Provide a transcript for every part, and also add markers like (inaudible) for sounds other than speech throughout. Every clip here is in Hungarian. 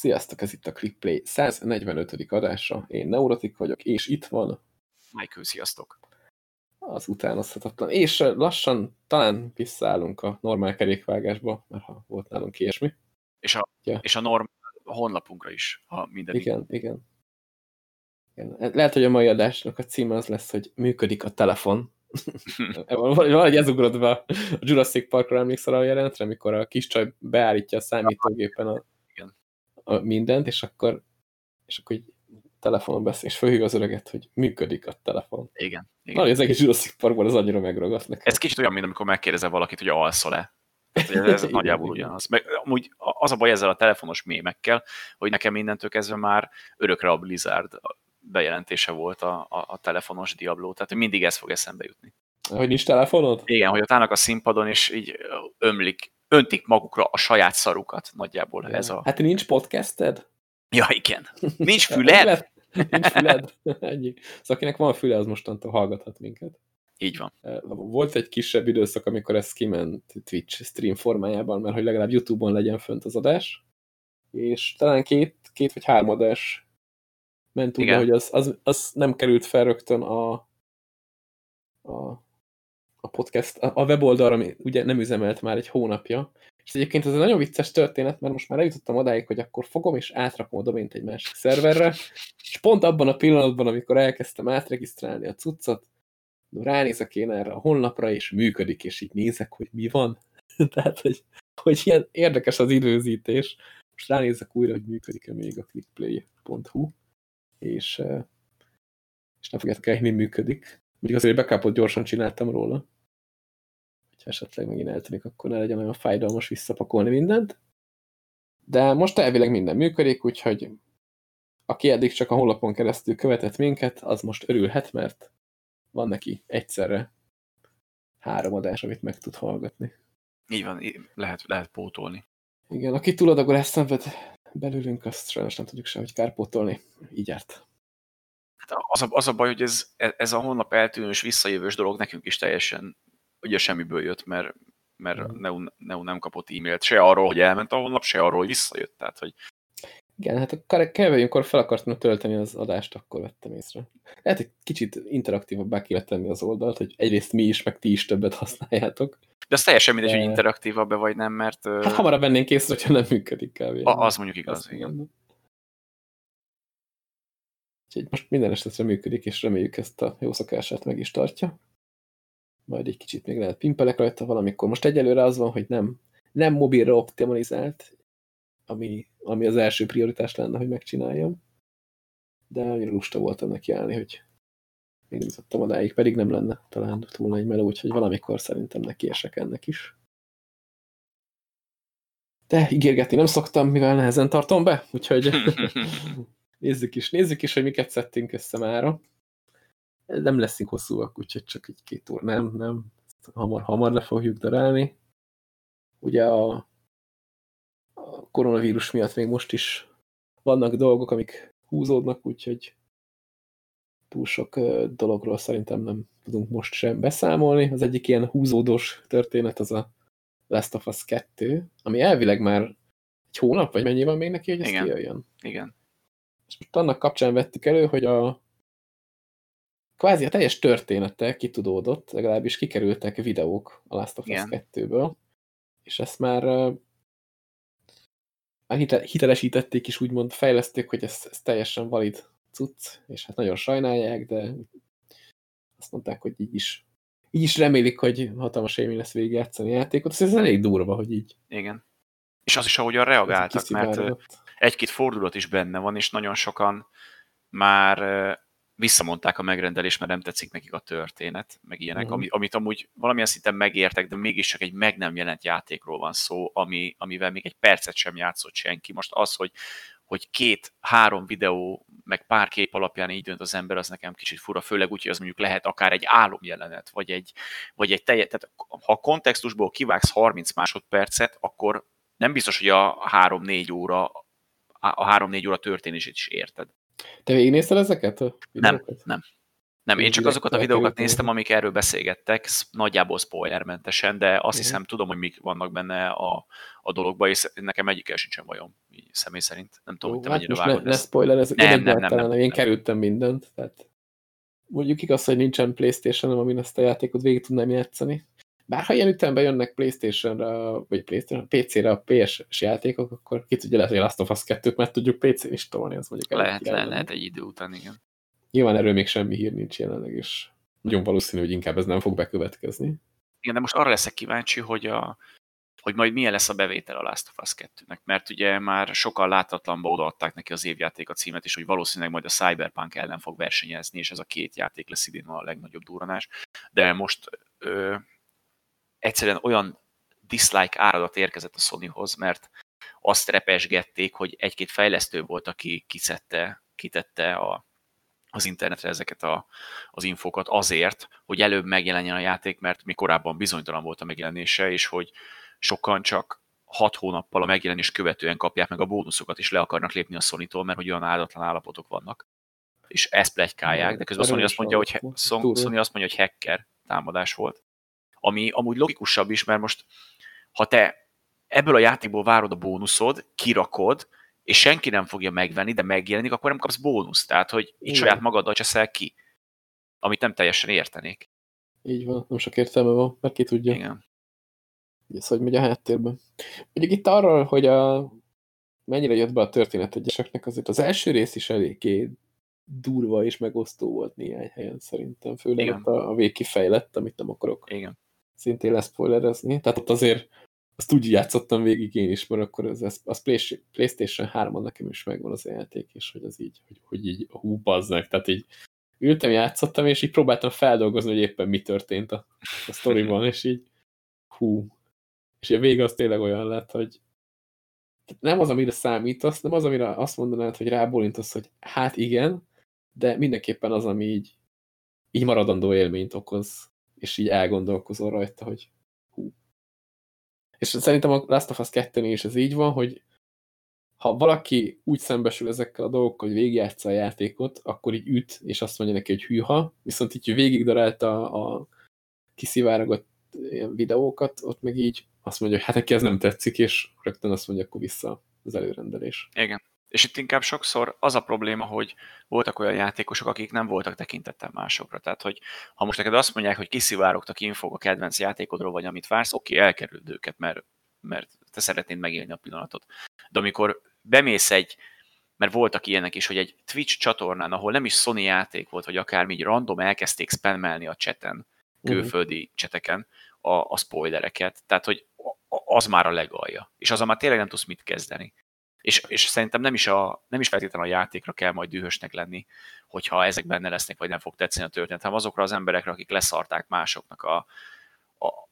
Sziasztok, ez itt a ClickPlay 145. adása. Én Neurotik vagyok, és itt van Michael, sziasztok! az utánozhatatlan. És lassan talán visszaállunk a normál kerékvágásba, mert ha volt nálunk ilyesmi. És a, ja. és a norm honlapunkra is, ha minden Igen, igen, igen. Lehet, hogy a mai adásnak a címe az lesz, hogy működik a telefon. (laughs) Valahogy ez ugrott be a Jurassic Parkra emlékszel a jelenetre, amikor a kis csaj beállítja a számítógépen a mindent, és akkor, és akkor egy telefonon beszél, és fölhív az öreget, hogy működik a telefon. Igen. igen. Na, az egész Jurassic Parkban az annyira megragadt nekem. Ez kicsit olyan, mint amikor megkérdezel valakit, hogy alszol-e. Ez, ez (laughs) nagyjából ugyanaz. Meg, amúgy az a baj ezzel a telefonos mémekkel, hogy nekem mindentől kezdve már örökre a Blizzard bejelentése volt a, a, a telefonos Diablo, tehát mindig ez fog eszembe jutni. Hogy nincs telefonod? Igen, hogy ott állnak a színpadon, és így ömlik öntik magukra a saját szarukat, nagyjából ja. ez a... Hát nincs podcasted? Ja, igen. (laughs) Nincs füled? nincs (laughs) füled? Ennyi. Szóval akinek van füle, az mostantól hallgathat minket. Így van. Volt egy kisebb időszak, amikor ez kiment Twitch stream formájában, mert hogy legalább Youtube-on legyen fönt az adás, és talán két, két vagy három adás ment úgy, hogy az, az, az nem került fel rögtön a, a a podcast, a weboldal, ami ugye nem üzemelt már egy hónapja, és egyébként ez egy nagyon vicces történet, mert most már eljutottam odáig, hogy akkor fogom és átrakom a domént egy másik szerverre, és pont abban a pillanatban, amikor elkezdtem átregisztrálni a cuccot, ránézek én erre a honlapra, és működik, és így nézek, hogy mi van. (laughs) Tehát, hogy, hogy ilyen érdekes az időzítés. Most ránézek újra, hogy működik-e még a clickplay.hu, és, eh, és nem fogjátok el, hogy mi működik. Még azért backupot gyorsan csináltam róla. Hogyha esetleg megint eltűnik, akkor ne legyen olyan fájdalmas visszapakolni mindent. De most elvileg minden működik, úgyhogy aki eddig csak a honlapon keresztül követett minket, az most örülhet, mert van neki egyszerre három adás, amit meg tud hallgatni. Így van, lehet, lehet pótolni. Igen, aki túladagol eszemved belülünk, azt sajnos nem tudjuk se, hogy kárpótolni. Így járt. Hát az, a, az a baj, hogy ez, ez a honlap eltűnős, visszajövős dolog nekünk is teljesen ugye semmiből jött, mert, mert mm. Neu, Neu nem kapott e-mailt se arról, hogy elment a honlap, se arról, hogy visszajött. Tehát, hogy... Igen, hát a amikor fel akartam tölteni az adást, akkor vettem észre. Lehet, hogy kicsit interaktívabbá kéne tenni az oldalt, hogy egyrészt mi is, meg ti is többet használjátok. De az teljesen mindegy, De... hogy interaktívabb-e vagy nem, mert... Hát hamarabb vennénk észre, hogyha nem működik. A, az mondjuk igaz, Azt igen. Úgyhogy most minden esetre működik, és reméljük ezt a jó szokását meg is tartja. Majd egy kicsit még lehet pimpelek rajta valamikor. Most egyelőre az van, hogy nem, nem mobilra optimalizált, ami, ami az első prioritás lenne, hogy megcsináljam. De annyira lusta voltam neki állni, hogy még nem odáig, pedig nem lenne talán túl nagy meló, úgyhogy valamikor szerintem neki esek ennek is. De ígérgetni nem szoktam, mivel nehezen tartom be, úgyhogy (laughs) (laughs) Nézzük is, nézzük is, hogy miket szedtünk össze mára. Nem leszünk hosszúak, úgyhogy csak egy két óra. Nem, nem. Hamar, hamar le fogjuk darálni. Ugye a, a koronavírus miatt még most is vannak dolgok, amik húzódnak, úgyhogy túl sok dologról szerintem nem tudunk most sem beszámolni. Az egyik ilyen húzódós történet az a Last of Us 2, ami elvileg már egy hónap, vagy mennyi van még neki, hogy ez Igen. kijöjjön? Igen. És most annak kapcsán vettük elő, hogy a kvázi a teljes története kitudódott, legalábbis kikerültek videók a Last of Us 2-ből, és ezt már, már hitelesítették is, úgymond fejleszték, hogy ez, ez teljesen valid cucc, és hát nagyon sajnálják, de azt mondták, hogy így is így is remélik, hogy hatalmas élmény lesz végigjátszani a játékot. Ez elég durva, hogy így. Igen. És az is, ahogyan reagáltak, mert egy-két fordulat is benne van, és nagyon sokan már visszamondták a megrendelést, mert nem tetszik nekik a történet, meg ilyenek, uh-huh. amit, amit amúgy valamilyen szinten megértek, de mégis csak egy meg nem jelent játékról van szó, ami, amivel még egy percet sem játszott senki. Most az, hogy, hogy két-három videó, meg pár kép alapján így dönt az ember, az nekem kicsit fura, főleg úgy, hogy az mondjuk lehet akár egy álomjelenet, vagy egy, vagy egy teljes, tehát ha a kontextusból kivágsz 30 másodpercet, akkor nem biztos, hogy a 3-4 óra a 3-4 óra történését is érted. Te végignézted ezeket? A nem, nem. Nem, én csak azokat a videókat néztem, amik erről beszélgettek, nagyjából spoilermentesen, de azt hiszem, tudom, hogy mik vannak benne a, a dologba, és nekem egyikkel sincsen bajom, így személy szerint. Nem tudom, hogy te hát mennyire vágod ne, ne spoiler, ez nem, nem, nem, nem, én kerültem mindent, tehát mondjuk igaz, hogy nincsen Playstation-em, amin ezt a játékot végig tudnám játszani. Bár ha ilyen ütemben jönnek Playstation-ra, vagy Playstation, PC-re a PS-s játékok, akkor ki tudja lehet, hogy a Last of Us 2-t mert tudjuk PC-n is tolni, az mondjuk Lehet, lehet, lehet egy idő után, igen. Nyilván erről még semmi hír nincs jelenleg, és nagyon valószínű, hogy inkább ez nem fog bekövetkezni. Igen, de most arra leszek kíváncsi, hogy, a, hogy majd milyen lesz a bevétel a Last of Us 2-nek, mert ugye már sokan látatlanba odaadták neki az évjáték a címet, és hogy valószínűleg majd a Cyberpunk ellen fog versenyezni, és ez a két játék lesz idén a legnagyobb durranás. De most ö, egyszerűen olyan dislike áradat érkezett a Sonyhoz, mert azt repesgették, hogy egy-két fejlesztő volt, aki kiszette, kitette a, az internetre ezeket a, az infokat azért, hogy előbb megjelenjen a játék, mert mi korábban bizonytalan volt a megjelenése, és hogy sokan csak hat hónappal a megjelenés követően kapják meg a bónuszokat, és le akarnak lépni a sony mert hogy olyan áldatlan állapotok vannak. És ezt plegykálják, de közben Sony azt mondja, hogy, Sony azt mondja, hogy hacker támadás volt ami amúgy logikusabb is, mert most ha te ebből a játékból várod a bónuszod, kirakod, és senki nem fogja megvenni, de megjelenik, akkor nem kapsz bónuszt. Tehát, hogy így saját magaddal cseszel ki. Amit nem teljesen értenék. Így van, nem sok értelme van, mert ki tudja. Igen. Ez hogy megy a háttérben. Mondjuk itt arról, hogy a, mennyire jött be a történet egyeseknek, azért az első rész is eléggé durva és megosztó volt néhány helyen szerintem. Főleg Igen. ott a, a vég kifejlett, amit nem akarok. Igen szintén lesz spoilerezni. Tehát ott azért azt úgy játszottam végig én is, mert akkor az, az, Playstation 3 nekem is megvan az játék, és hogy az így, hogy, hogy így hú, bazznek. Tehát így ültem, játszottam, és így próbáltam feldolgozni, hogy éppen mi történt a, a sztoriban, és így hú. És a vége az tényleg olyan lett, hogy nem az, amire számítasz, nem az, amire azt mondanád, hogy rábólintasz, hogy hát igen, de mindenképpen az, ami így, így maradandó élményt okoz és így elgondolkozol rajta, hogy hú. És szerintem a Last of Us 2 is ez így van, hogy ha valaki úgy szembesül ezekkel a dolgokkal, hogy végigjátsza a játékot, akkor így üt, és azt mondja neki, hogy hűha, viszont így végig darálta a kiszivárogott videókat, ott meg így azt mondja, hogy hát neki ez nem tetszik, és rögtön azt mondja, akkor vissza az előrendelés. Igen. És itt inkább sokszor az a probléma, hogy voltak olyan játékosok, akik nem voltak tekintettel másokra. Tehát, hogy ha most neked azt mondják, hogy kiszivárogtak infók a kedvenc játékodról, vagy amit vársz, oké, elkerüld őket, mert, mert te szeretnéd megélni a pillanatot. De amikor bemész egy, mert voltak ilyenek is, hogy egy Twitch csatornán, ahol nem is Sony játék volt, vagy akármi, így random elkezdték spammelni a cseten, mhm. külföldi uh-huh. cseteken a, a spoilereket, tehát, hogy az már a legalja. És az már tényleg nem tudsz mit kezdeni. És, és szerintem nem is, a, nem is feltétlenül a játékra kell majd dühösnek lenni, hogyha ezek benne lesznek, vagy nem fog tetszeni a történet, hanem azokra az emberekre, akik leszarták másoknak a, a,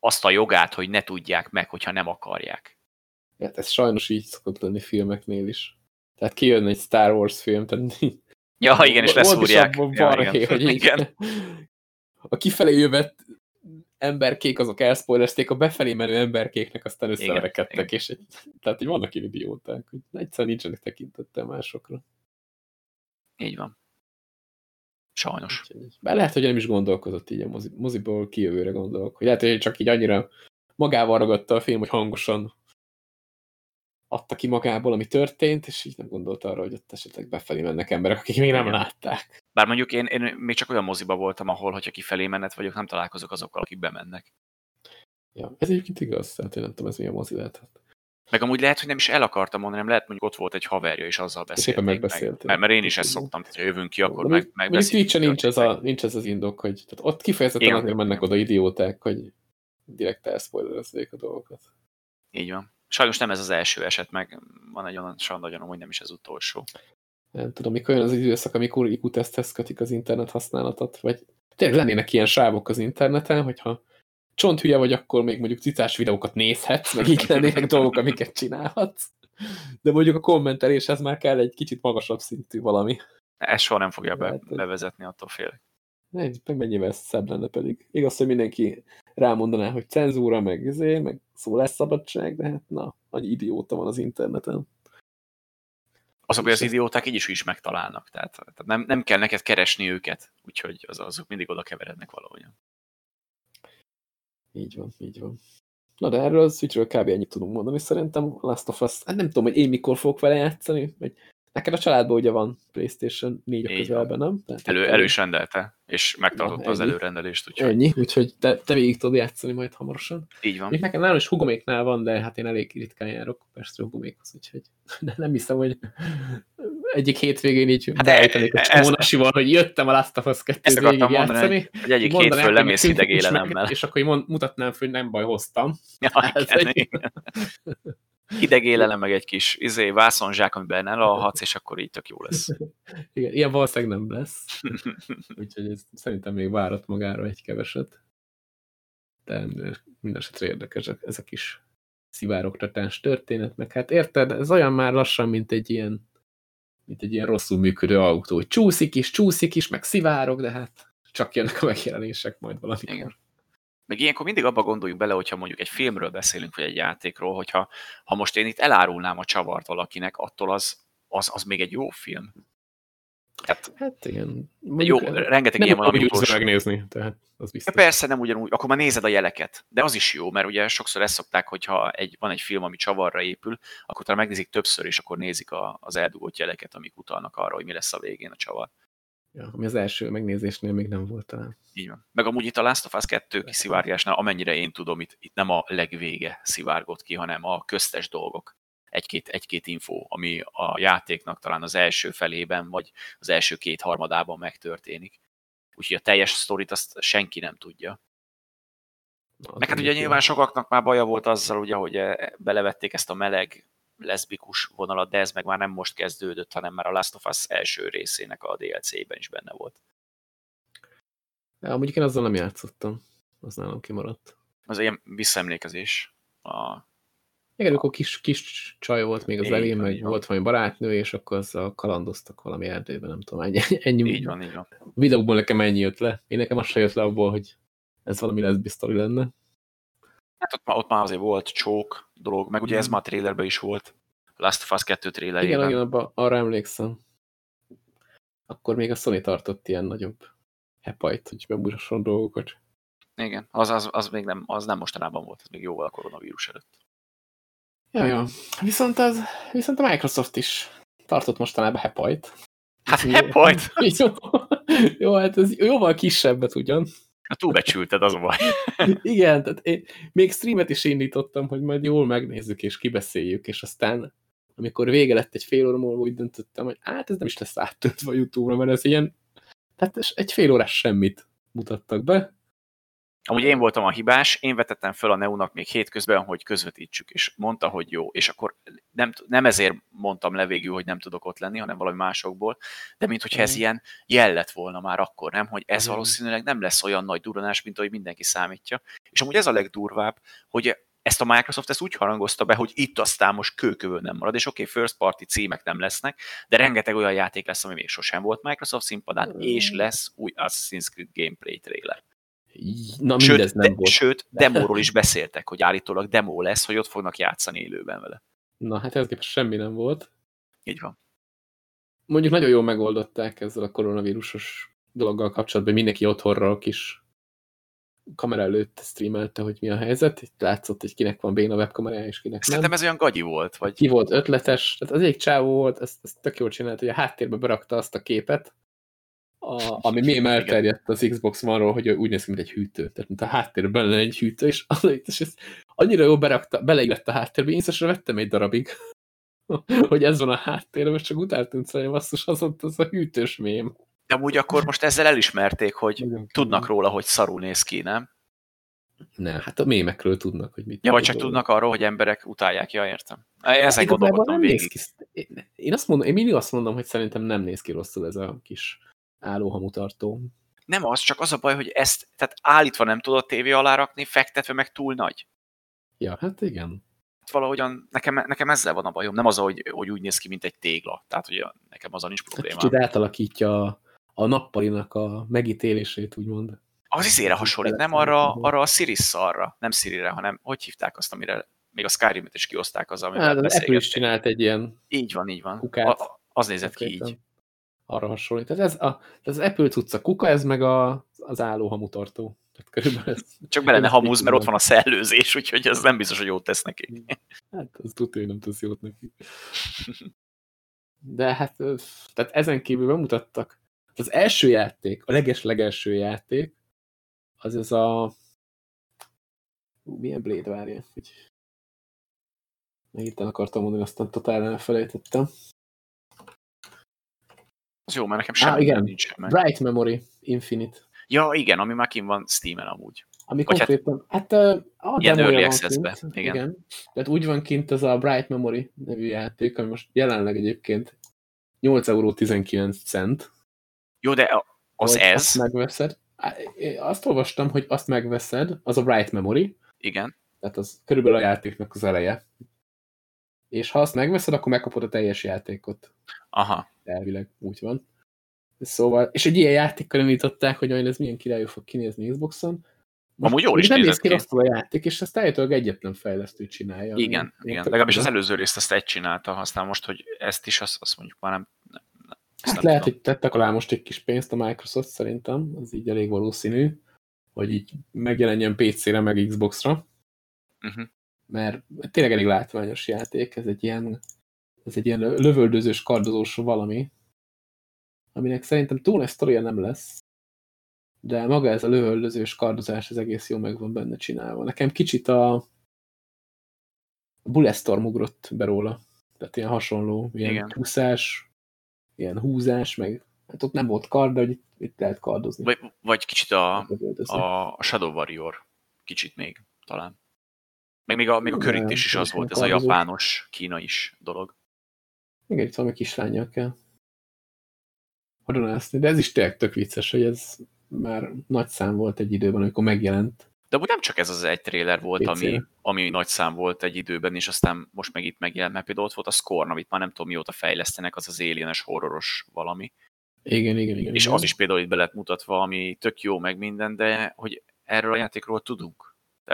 azt a jogát, hogy ne tudják meg, hogyha nem akarják. Hát ez sajnos így szokott lenni filmeknél is. Tehát kijön egy Star Wars film, tehát Ja, igen, és leszúrják. Ja, igen. hogy (laughs) igen. A kifelé jövett emberkék azok elspoilerezték, a befelé menő emberkéknek aztán összeverekedtek, és egy, tehát így vannak ilyen idióták, hogy egyszerűen nincsenek tekintettel másokra. Így van. Sajnos. Bár lehet, hogy nem is gondolkozott így a mozi, moziból kijövőre gondolok, hogy lehet, hogy csak így annyira magával ragadta a film, hogy hangosan adta ki magából, ami történt, és így nem gondolt arra, hogy ott esetleg befelé mennek emberek, akik még nem látták. Bár mondjuk én, én még csak olyan moziba voltam, ahol, hogyha kifelé menet vagyok, nem találkozok azokkal, akik bemennek. Ja, ez egyébként igaz, tehát én nem tudom, ez milyen mozi lehetett. Meg amúgy lehet, hogy nem is el akartam mondani, nem lehet, mondjuk ott volt egy haverja, és azzal beszélték meg. Mert, mert én is ezt szoktam, hogy ha jövünk ki, akkor meg, megbeszéljük. Twitch nincs ez, a, nincs ez az indok, hogy tehát ott kifejezetten azért mennek oda idióták, hogy direkt elszpoilerezzék a dolgokat. Így van. Sajnos nem ez az első eset, meg van egy olyan sandagyanom, hogy nem is ez utolsó. Nem tudom, mikor jön az időszak, amikor IQ-teszthez kötik az internet használatot, vagy tényleg lennének ilyen sávok az interneten, hogyha csont hülye vagy, akkor még mondjuk cicás videókat nézhetsz, meg így lennének dolgok, amiket csinálhatsz. De mondjuk a kommenteléshez már kell egy kicsit magasabb szintű valami. Ez soha nem fogja be, bevezetni, attól félek. Meg mennyivel szebb lenne pedig. Igaz, hogy mindenki rámondaná, hogy cenzúra, meg izé, meg szabadság, de hát na, annyi idióta van az interneten. Azok, hogy az idióták így is is megtalálnak, tehát, tehát nem, nem kell neked keresni őket, úgyhogy az, azok mindig oda keverednek valahogyan. Így van, így van. Na de erről a Switchről kb. ennyit tudunk mondani. Szerintem Last of Us, hát nem tudom, hogy én mikor fogok vele játszani, vagy Neked a családban ugye van PlayStation 4 a közelben, nem? Tehát Elő, elő is rendelte, és megtartotta az előrendelést. Úgyhogy... Ennyi, úgyhogy te, te végig tudod játszani majd hamarosan. Így van. Még nekem nálam is hugoméknál van, de hát én elég ritkán járok Pestre hugomékhoz, úgyhogy (laughs) nem hiszem, hogy egyik hétvégén így hát beállítanék a csomónasival, hogy jöttem a Last of Us 2 végig mondani, játszani. Hogy egyik hétfől lemész idegélenemmel. És akkor mond, mutatnám, hogy nem baj, hoztam. Ja, (laughs) igen, igen. Hideg élelem, meg egy kis izé, vászonzsák, amiben elalhatsz, és akkor így tök jó lesz. (laughs) Igen, ilyen valószínűleg nem lesz. (laughs) Úgyhogy ez szerintem még várat magára egy keveset. De minden esetre érdekes ez a kis szivároktatás történet, meg hát érted, ez olyan már lassan, mint egy ilyen mint egy ilyen rosszul működő autó, hogy csúszik is, csúszik is, meg szivárok, de hát csak jönnek a megjelenések majd valamikor. Igen. Meg ilyenkor mindig abba gondoljuk bele, hogyha mondjuk egy filmről beszélünk, vagy egy játékról, hogyha ha most én itt elárulnám a csavart valakinek, attól az, az, az még egy jó film. Tehát, hát igen. Mondjuk, jó, rengeteg ilyen van, amit megnézni, tehát az biztos. Ja, persze nem ugyanúgy, akkor már nézed a jeleket, de az is jó, mert ugye sokszor ezt szokták, hogyha egy, van egy film, ami csavarra épül, akkor talán megnézik többször, és akkor nézik a, az eldugott jeleket, amik utalnak arra, hogy mi lesz a végén a csavar. Ja, ami az első megnézésnél még nem volt talán. Így van. Meg amúgy itt a Last of Us 2 kiszivárgásnál, amennyire én tudom, itt, itt nem a legvége szivárgott ki, hanem a köztes dolgok. Egy-két, egy-két info, ami a játéknak talán az első felében, vagy az első két harmadában megtörténik. Úgyhogy a teljes sztorit azt senki nem tudja. Na, Meg hát ugye nyilván sokaknak már baja volt azzal, ugye, hogy e, belevették ezt a meleg leszbikus vonalat, de ez meg már nem most kezdődött, hanem már a Last of Us első részének a DLC-ben is benne volt. Ja, mondjuk én azzal nem játszottam. Az nálam kimaradt. Az ilyen visszaemlékezés. A... Igen, akkor kis, kis csaj volt még az elején, meg volt valami barátnő, és akkor azzal kalandoztak valami erdőben, nem tudom, ennyi. (laughs) ennyi így van, így van. Videókból nekem ennyi jött le. Én nekem az se jött le abból, hogy ez valami lesz biztos lenne. Hát ott már, ott már azért volt csók dolog, meg ugye ez már a trailerben is volt. Last of Us 2 trailerében. Igen, igen, abba, arra emlékszem. Akkor még a Sony tartott ilyen nagyobb hepajt, hogy bemutasson dolgokat. Igen, az, az, az még nem, az nem mostanában volt, ez még jóval a koronavírus előtt. Ja, ja. Viszont, az, viszont a Microsoft is tartott mostanában hepajt. Hát hepajt? Jó, (laughs) jó, hát ez jóval kisebbet ugyan. Hát túlbecsülted, az a baj. (laughs) Igen, tehát én még streamet is indítottam, hogy majd jól megnézzük és kibeszéljük, és aztán amikor vége lett egy fél óra múlva, úgy döntöttem, hogy hát ez nem is lesz áttöltve a Youtube-ra, mert ez ilyen, tehát egy fél órás semmit mutattak be, Amúgy én voltam a hibás, én vetettem fel a Neunak még hétközben, hogy közvetítsük, és mondta, hogy jó, és akkor nem, nem ezért mondtam le végül, hogy nem tudok ott lenni, hanem valami másokból, de mint hogyha ez mm. ilyen jel lett volna már akkor, nem? Hogy ez mm. valószínűleg nem lesz olyan nagy duranás, mint ahogy mindenki számítja. És amúgy ez a legdurvább, hogy ezt a Microsoft ezt úgy harangozta be, hogy itt aztán most kőkövön nem marad, és oké, okay, first party címek nem lesznek, de rengeteg olyan játék lesz, ami még sosem volt Microsoft színpadán, mm. és lesz új Assassin's Creed gameplay trailer. Na, sőt, nem de, volt. Sőt, demóról is beszéltek, hogy állítólag demo lesz, hogy ott fognak játszani élőben vele. Na, hát ez képest semmi nem volt. Így van. Mondjuk nagyon jól megoldották ezzel a koronavírusos dologgal kapcsolatban, mindenki otthonra a kis kamera előtt streamelte, hogy mi a helyzet. Itt látszott, hogy kinek van béna webkamerája, és kinek Szerintem nem. ez olyan gagyi volt. Vagy... Ki volt ötletes. Tehát az egyik csávó volt, ezt, ezt tök jól csinált, hogy a háttérbe berakta azt a képet, a, ami még elterjedt az Xbox One-ról, hogy úgy néz ki, mint egy hűtő. Tehát mint a háttérben lenne egy hűtő, és, az, és ez annyira jó berakta, beleillett a háttérbe, én szóval vettem egy darabig, (laughs) hogy ez van a háttérben, és csak utáltam hogy basszus, az ott az a hűtős mém. De amúgy akkor most ezzel elismerték, hogy tudnak róla, hogy szarul néz ki, nem? Ne, hát a mémekről tudnak, hogy mit. Ja, vagy csak tudnak arról, hogy emberek utálják, ja, értem. Ezek gondolkodtam végig. Ki, én, azt mondom, én mindig azt mondom, hogy szerintem nem néz ki rosszul ez a kis állóhamutartó. Nem az, csak az a baj, hogy ezt tehát állítva nem tudod tévé alá rakni, fektetve meg túl nagy. Ja, hát igen. Valahogyan nekem, nekem ezzel van a bajom, nem az, hogy, hogy úgy néz ki, mint egy tégla. Tehát, hogy nekem azon is probléma. Kicsit átalakítja a nappalinak a megítélését, úgymond. Az izére hasonlít, nem arra, arra a Siris arra, nem Sirire, hanem hogy hívták azt, amire még a Skyrim-et is kioszták az, amivel hát, az Apple is csinált egy ilyen Így van, így van. Kukát, a, az nézett ki így. Arra hasonlít. Tehát ez, a, ez az Apple cucca kuka, ez meg a, az álló hamutartó. Tehát körülbelül ez, Csak bele ne hamúz, mert ott van a szellőzés, úgyhogy ez nem biztos, hogy jót tesz neki. (laughs) Hát, az tudja, hogy nem tesz jót neki. (laughs) De hát, tehát ezen kívül bemutattak. Az első játék, a leges-legelső játék, az ez a... Ú, milyen Blade várja? Hogy... Hirtelen akartam mondani, aztán totál elfelejtettem. Az jó, mert nekem semmi ah, igen. nincs meg. Bright Memory Infinite. Ja, igen, ami már kim van Steam-en amúgy. Ami Vagy hát konkrétan, hát, hát a ilyen early access igen. igen. Tehát úgy van kint ez a Bright Memory nevű játék, ami most jelenleg egyébként 8 euró 19 cent. Jó, de az ez? Azt megveszed. Azt olvastam, hogy azt megveszed, az a Bright Memory. Igen. Tehát az körülbelül a játéknak az eleje. És ha azt megveszed, akkor megkapod a teljes játékot. Aha. Elvileg úgy van. Szóval, és egy ilyen játékkal említották, hogy olyan ez milyen királyú fog kinézni Xboxon. Most Amúgy jól is nem néz ki rosszul a játék, és ezt állítólag egyetlen fejlesztő csinálja. Igen, igen. legalábbis az előző részt ezt egy csinálta, aztán most, hogy ezt is, azt, azt mondjuk már nem, nem, nem hát nem lehet, tudom. hogy tettek alá most egy kis pénzt a Microsoft szerintem, az így elég valószínű, hogy így megjelenjen PC-re, meg Xbox-ra. Uh -huh. Mert tényleg elég látványos játék, ez egy ilyen, ez egy ilyen lövöldözős, kardozós valami, aminek szerintem túl nagy sztoria nem lesz, de maga ez a lövöldözős kardozás, az egész jó meg van benne csinálva. Nekem kicsit a Bulletstorm ugrott be róla, tehát ilyen hasonló, ilyen Igen. húszás, ilyen húzás, meg hát ott nem volt kard, de hogy itt, itt lehet kardozni. Vagy, vagy kicsit a, a Shadow Warrior, kicsit még talán. Meg még a, még a körítés is az volt, ez a japános, kína is dolog. Igen, itt valami kislányjal kell hadonászni, de ez is tényleg tök vicces, hogy ez már nagy szám volt egy időben, amikor megjelent. De úgy nem csak ez az egy trailer volt, ami, ami nagy szám volt egy időben, és aztán most meg itt megjelent, mert például ott volt a Scorn, amit már nem tudom mióta fejlesztenek, az az alienes horroros valami. Igen, igen, igen. És igen. az is például itt be lett mutatva, ami tök jó meg minden, de hogy erről a játékról tudunk.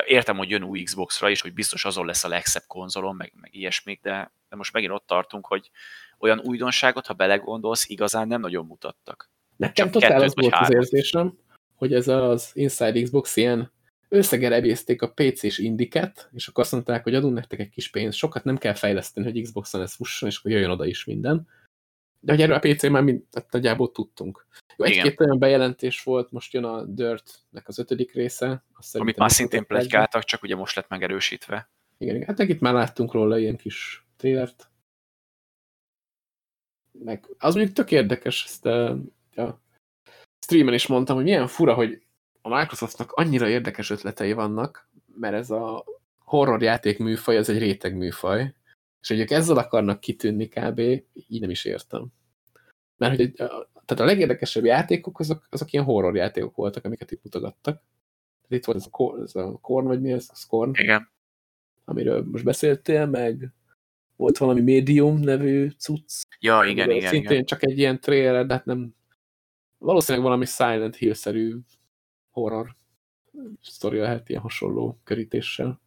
Értem, hogy jön új Xbox-ra is, hogy biztos azon lesz a legszebb konzolon, meg, meg ilyesmik, de, de most megint ott tartunk, hogy olyan újdonságot, ha belegondolsz, igazán nem nagyon mutattak. Nekem Csak totál az volt három. az érzésem, hogy ez az Inside Xbox ilyen összegerebézték a PC-s indiket, és akkor azt mondták, hogy adunk nektek egy kis pénzt, sokat nem kell fejleszteni, hogy Xboxon ez fusson, és akkor jöjjön oda is minden. De hogy erről a PC már mind, nagyjából tudtunk. Egy-két olyan bejelentés volt, most jön a Dirt-nek az ötödik része. Azt Amit már szintén plegykáltak, csak ugye most lett megerősítve. Igen, igen. hát itt már láttunk róla ilyen kis trélert. Meg az mondjuk tök érdekes, ezt a, a streamen is mondtam, hogy milyen fura, hogy a Microsoftnak annyira érdekes ötletei vannak, mert ez a horror játék műfaj, ez egy réteg műfaj, és hogy ők ezzel akarnak kitűnni kb. így nem is értem. Mert hogy tehát a legérdekesebb játékok azok, azok ilyen horror játékok voltak, amiket itt mutogattak. Tehát itt volt ez a, Korn, ez a Korn, vagy mi ez? A Scorn. Igen. Amiről most beszéltél, meg volt valami Medium nevű cucc. Ja, igen, igen. Szintén igen. csak egy ilyen trailer, de hát nem... Valószínűleg valami Silent Hill-szerű horror sztori lehet ilyen hasonló kerítéssel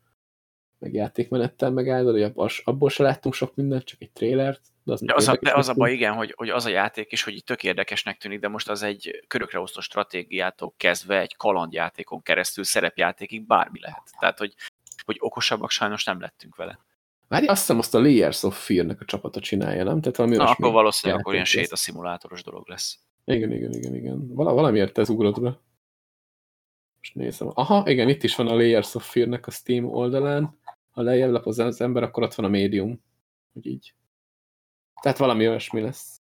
meg játékmenettel megáldod, hogy abból se láttunk sok mindent, csak egy trélert. De az, de az, a, de az a baj, igen, hogy, hogy az a játék is, hogy így tök érdekesnek tűnik, de most az egy körökre osztó stratégiától kezdve egy kalandjátékon keresztül szerepjátékig bármi lehet. Tehát, hogy, hogy okosabbak sajnos nem lettünk vele. Várj, azt hiszem azt a Layers of Fear-nek a csapata csinálja, nem? Tehát valami Na, akkor valószínűleg akkor ilyen sétaszimulátoros dolog lesz. Igen, igen, igen, igen. Val valamiért ez ugrott be. Most nézem. Aha, igen, itt is van a Layers of Fear-nek a Steam oldalán ha lejjebb lapoz az ember, akkor ott van a médium. Hogy így. Tehát valami olyasmi lesz.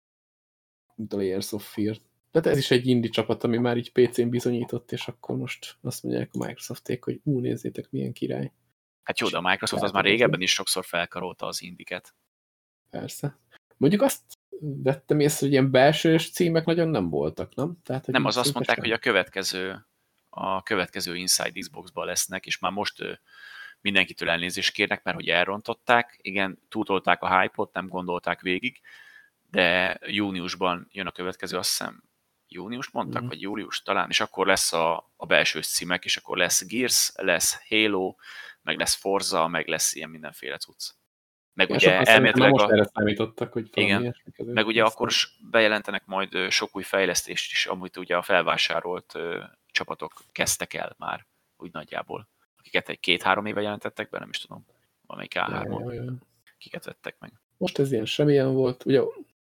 Mint a Layers of Fear. Tehát ez is egy indie csapat, ami már így PC-n bizonyított, és akkor most azt mondják a Microsofték, hogy ú, nézzétek, milyen király. Hát jó, de a Microsoft az már régebben is sokszor felkarolta az indiket. Persze. Mondjuk azt vettem észre, hogy ilyen belsős címek nagyon nem voltak, nem? Tehát, hogy nem, az azt mondták, sem. hogy a következő a következő Inside Xbox-ban lesznek, és már most mindenkitől elnézést kérnek, mert hogy elrontották, igen, túltolták a hype-ot, nem gondolták végig, de júniusban jön a következő, azt hiszem június mondtak, mm. vagy július talán, és akkor lesz a, a belső címek, és akkor lesz Gears, lesz Halo, meg lesz Forza, meg lesz ilyen mindenféle cucc. Meg ugye elméletileg most a... erre számítottak, hogy igen, meg ugye akkor bejelentenek majd sok új fejlesztést is, amit ugye a felvásárolt uh, csapatok kezdtek el már, úgy nagyjából. Akiket egy két-három éve jelentettek be, nem is tudom, valamelyik A3-on. Kiket vettek meg. Most ez ilyen semmilyen volt. Ugye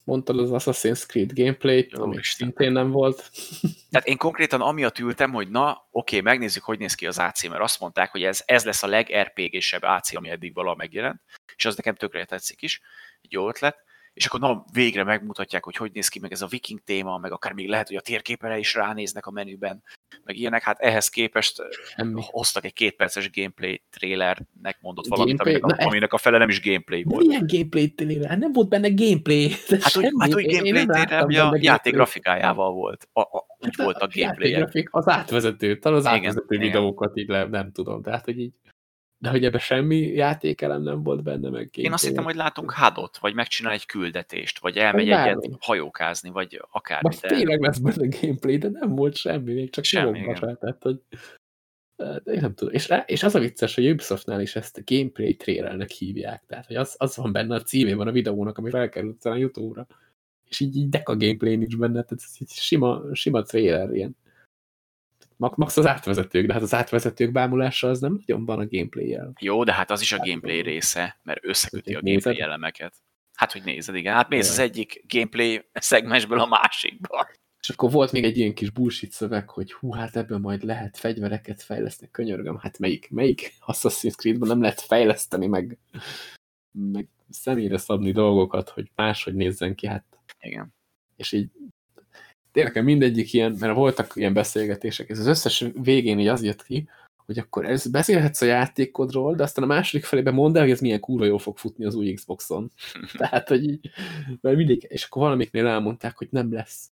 mondtad az Assassin's Creed gameplay ami szintén nem volt. (laughs) Tehát én konkrétan amiatt ültem, hogy na, oké, megnézzük, hogy néz ki az AC, mert azt mondták, hogy ez, ez lesz a leg-RPG-sebb AC, ami eddig valaha megjelent, és az nekem tökre tetszik is, egy jó ötlet, és akkor na, végre megmutatják, hogy hogy néz ki meg ez a viking téma, meg akár még lehet, hogy a térképere is ránéznek a menüben, meg ilyenek, hát ehhez képest Semmi. hoztak egy kétperces gameplay trailernek mondott valamit, gameplay? aminek, a, aminek a fele nem is gameplay volt. Milyen gameplay trailer? Hát nem volt benne gameplay. Hát úgy, hát úgy gameplay trailer, ami a játék grafikájával volt. A, a, úgy hát volt a gameplay. Grafik, az átvezető, talán az igen, átvezető igen. videókat így le, nem tudom, tehát hogy így de hogy ebben semmi játékelem nem volt benne, meg Én azt hittem, hogy látunk hadot, vagy megcsinál egy küldetést, vagy elmegy vagy egyet hajókázni, vagy akármi. Most de... tényleg lesz benne gameplay, de nem volt semmi, még csak semmi, tehát, hogy de én nem tudom. És, és az a vicces, hogy Ubisoftnál is ezt a gameplay trailernek hívják. Tehát, hogy az, az van benne a címében a videónak, ami felkerült a Youtube-ra. És így, így deka gameplay nincs benne, tehát ez egy sima, sima trailer, ilyen Max az átvezetők, de hát az átvezetők bámulása az nem nagyon van a gameplay-jel. Jó, de hát az is a gameplay része, mert összeköti a gameplay nézed? elemeket. Hát, hogy nézed, igen. Hát mész az egyik gameplay szegmensből a másikba. És akkor volt még egy ilyen kis bullshit szöveg, hogy hú, hát ebből majd lehet fegyvereket fejleszteni. Könyörgöm, hát melyik, melyik Assassin's Creed-ben nem lehet fejleszteni, meg, meg személyre szabni dolgokat, hogy máshogy nézzen ki, hát. Igen. És így tényleg mindegyik ilyen, mert voltak ilyen beszélgetések, ez az összes végén így az jött ki, hogy akkor ez beszélhetsz a játékodról, de aztán a második felében mondd el, hogy ez milyen kurva jó fog futni az új Xboxon. (laughs) Tehát, hogy így, mert mindig, és akkor valamiknél elmondták, hogy nem lesz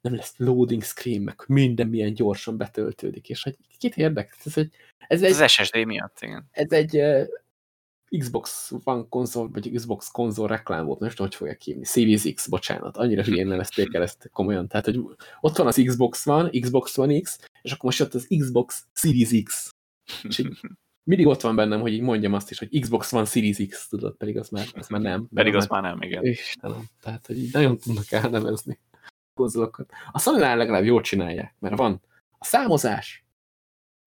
nem lesz loading screen, meg minden milyen gyorsan betöltődik, és hogy kit érdekel? Ez, egy, ez, egy, az SSD miatt, igen. Ez egy Xbox One konzol, vagy Xbox konzol reklám volt, most hogy fogják hívni, Series X, bocsánat, annyira hülyén nevezték el ezt komolyan, tehát hogy ott van az Xbox One, Xbox One X, és akkor most jött az Xbox Series X. És így mindig ott van bennem, hogy így mondjam azt is, hogy Xbox One Series X, tudod, pedig az már, az már nem. Pedig az már nem, igen. Istenem, tehát hogy így nagyon tudnak elnevezni konzolokat. A sony legalább jól csinálják, mert van a számozás,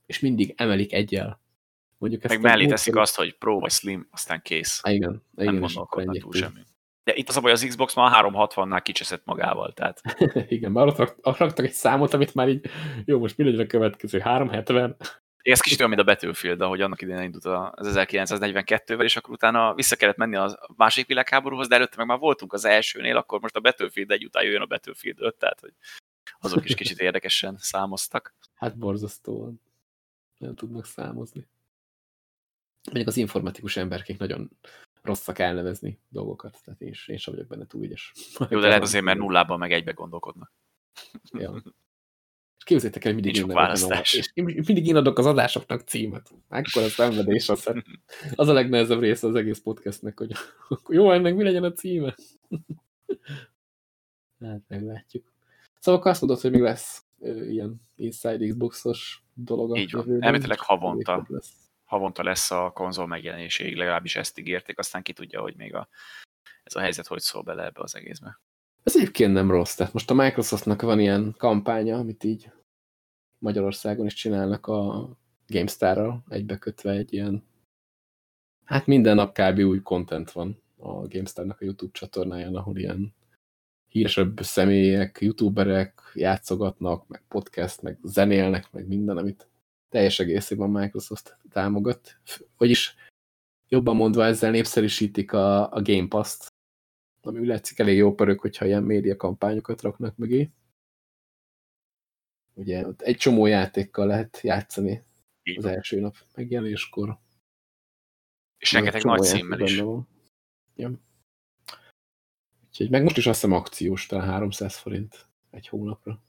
és mindig emelik egyel Mondjuk ezt Meg mellé teszik azt, hogy Pro vagy Slim, aztán kész. Há, igen, igen. Nem gondolkodnak túl semmi. De itt az a baj, az Xbox már 360-nál kicseszett magával, tehát... (laughs) igen, már ott raktak egy számot, amit már így, jó, most mi legyen a következő, 370? Ez kicsit olyan, mint a Battlefield, ahogy annak idején indult az 1942-vel, és akkor utána vissza kellett menni a másik világháborúhoz, de előtte meg már voltunk az elsőnél, akkor most a Battlefield egy után jöjjön a Battlefield 5, tehát hogy azok is kicsit (laughs) érdekesen számoztak. Hát borzasztóan. Nem tudnak számozni. Mondjuk az informatikus emberkék nagyon rosszak elnevezni dolgokat, tehát én, én sem vagyok benne túl ügyes. (laughs) Jó, de lehet azért, mert nullában meg egybe gondolkodnak. (laughs) Ja. És képzeljétek el, mindig én, választás. és mindig én adok az adásoknak címet. Akkor a szenvedés az, (laughs) az a legnehezebb része az egész podcastnek, hogy jó, ennek mi legyen a címe. hát meglátjuk. Szóval akkor azt mondod, hogy még lesz ilyen Inside Xbox-os dolog. Így van. Elméletileg havonta. Lesz havonta lesz a konzol megjelenéséig, legalábbis ezt ígérték, aztán ki tudja, hogy még a, ez a helyzet hogy szól bele ebbe az egészbe. Ez egyébként nem rossz, tehát most a Microsoftnak van ilyen kampánya, amit így Magyarországon is csinálnak a GameStar-ral egybekötve egy ilyen, hát minden nap kb. új content van a GameStar-nak a YouTube csatornáján, ahol ilyen híresebb személyek, youtuberek játszogatnak, meg podcast, meg zenélnek, meg minden, amit teljes egészében Microsoft támogat. Vagyis jobban mondva ezzel népszerűsítik a, a Game Pass-t, ami úgy látszik elég jó pörök, hogyha ilyen média kampányokat raknak mögé. Ugye ott egy csomó játékkal lehet játszani az első nap megjelenéskor. És rengeteg nagy címmel is. Van. Ja. Úgyhogy meg most is azt hiszem akciós, talán 300 forint egy hónapra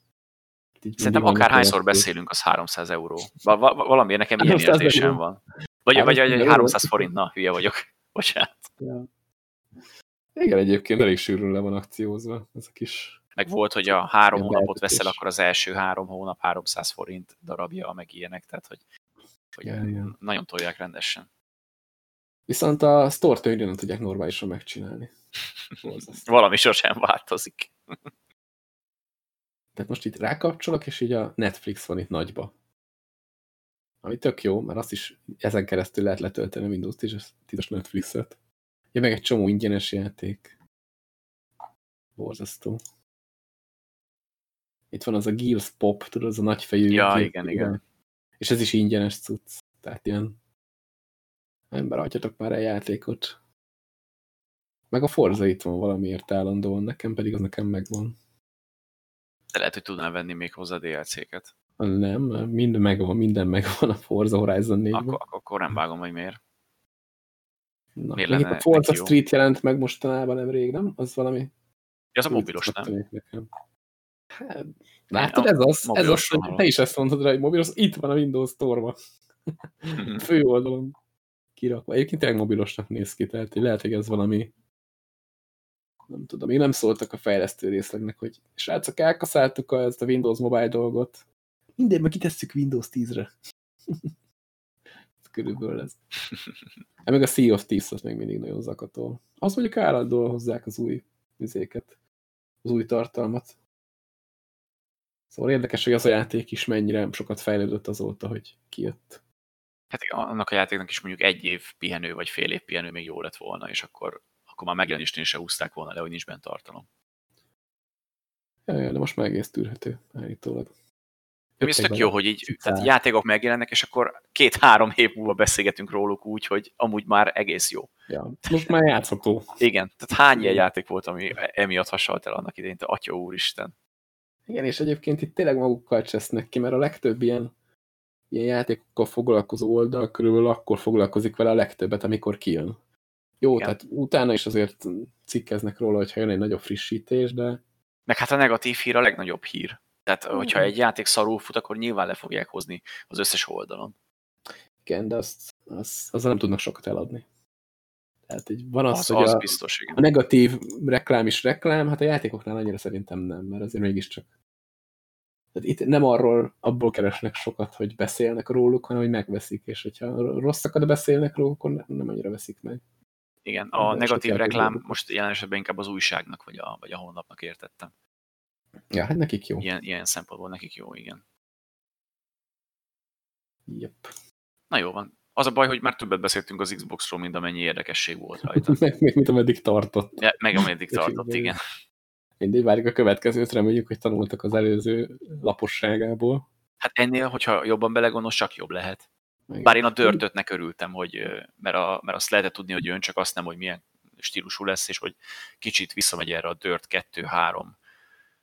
így Szerintem akárhányszor beszélünk, az 300 euró. Val valamiért nekem ilyen érzésem van. Vagy, vagy, vagy, vagy 300 forint, na, hülye vagyok. (laughs) Bocsánat. Ja. Igen, egyébként elég sűrűn le van akciózva ez a kis... Meg volt, hogy a három hónapot veszel, akkor az első három hónap 300 forint darabja, meg ilyenek, tehát hogy, hogy ja, nagyon tolják rendesen. Viszont a store nem tudják normálisan megcsinálni. (laughs) Valami sosem változik. Tehát most itt rákapcsolok, és így a Netflix van itt nagyba. Ami tök jó, mert azt is ezen keresztül lehet letölteni a Windows 10-es Netflixet. Ja, meg egy csomó ingyenes játék. Borzasztó. Itt van az a Gears Pop, tudod, az a nagyfejű. Ja, igen, igen. És ez is ingyenes cucc. Tehát ilyen ember, adjatok már egy játékot. Meg a Forza itt van valamiért állandóan, nekem pedig az nekem megvan. De lehet, hogy tudnál venni még hozzá DLC-ket. Nem, minden megvan, minden megvan a Forza Horizon 4 akkor, akkor nem vágom, hogy miért. Na, miért lenne a Forza Street jelent meg mostanában nemrég, nem? Az valami... Ja, az a mobilos, nem? Nekem. Hát, látod, ez az, ez az, hogy te is ezt mondod rá, hogy mobilos, itt van a Windows Store-ban. Mhm. (laughs) Fő oldalon kirakva. Egyébként tényleg mobilosnak néz ki, tehát lehet, hogy ez valami nem tudom, még nem szóltak a fejlesztő részlegnek, hogy srácok, elkaszáltuk a, ezt a Windows Mobile dolgot. Minden, meg kitesszük Windows 10-re. Körülbelül ez. Hát meg a Sea of Thieves az még mindig nagyon zakatol. Az mondjuk állandóan hozzák az új vizéket, az új tartalmat. Szóval érdekes, hogy az a játék is mennyire sokat fejlődött azóta, hogy kijött. Hát annak a játéknak is mondjuk egy év pihenő, vagy fél év pihenő még jó lett volna, és akkor, akkor már megjelenésnél se húzták volna le, hogy nincs bent tartalom. Ja, ja, de most már egész tűrhető, állítólag. De ez tök jó, hogy így tehát játékok megjelennek, és akkor két-három év múlva beszélgetünk róluk úgy, hogy amúgy már egész jó. Ja, most már játszható. Igen, tehát hány ilyen játék volt, ami emiatt hasonlott el annak idején, te atya úristen. Igen, és egyébként itt tényleg magukkal csesznek ki, mert a legtöbb ilyen, ilyen játékokkal foglalkozó oldal körülbelül akkor foglalkozik vele a legtöbbet, amikor kijön. Jó, Igen. tehát utána is azért cikkeznek róla, hogyha jön egy nagyobb frissítés, de... Meg hát a negatív hír a legnagyobb hír. Tehát, hogyha egy játék szarul fut, akkor nyilván le fogják hozni az összes oldalon. Igen, de azt, azt, azzal nem tudnak sokat eladni. Tehát így van az, az hogy az a, biztos, igen. a negatív reklám is reklám, hát a játékoknál annyira szerintem nem, mert azért mégiscsak tehát itt nem arról, abból keresnek sokat, hogy beszélnek róluk, hanem hogy megveszik, és hogyha rosszakat beszélnek róluk, akkor nem, nem annyira veszik meg. Igen, a De negatív reklám most jelen esetben inkább az újságnak, vagy a, vagy a honlapnak értettem. Ja, hát nekik jó. Ilyen, ilyen szempontból nekik jó, igen. Yep. Na jó van. Az a baj, hogy már többet beszéltünk az Xboxról, mint amennyi érdekesség volt (laughs) rajta. meg, meg mint ameddig tartott. Ja, meg ameddig (laughs) tartott, igen. Mindig várjuk a következőt, reméljük, hogy tanultak az előző laposságából. Hát ennél, hogyha jobban belegondolsz, csak jobb lehet. Igen. Bár én a dörtötnek örültem, hogy, mert, a, mert azt lehetett tudni, hogy jön, csak azt nem, hogy milyen stílusú lesz, és hogy kicsit visszamegy erre a Dirt 2-3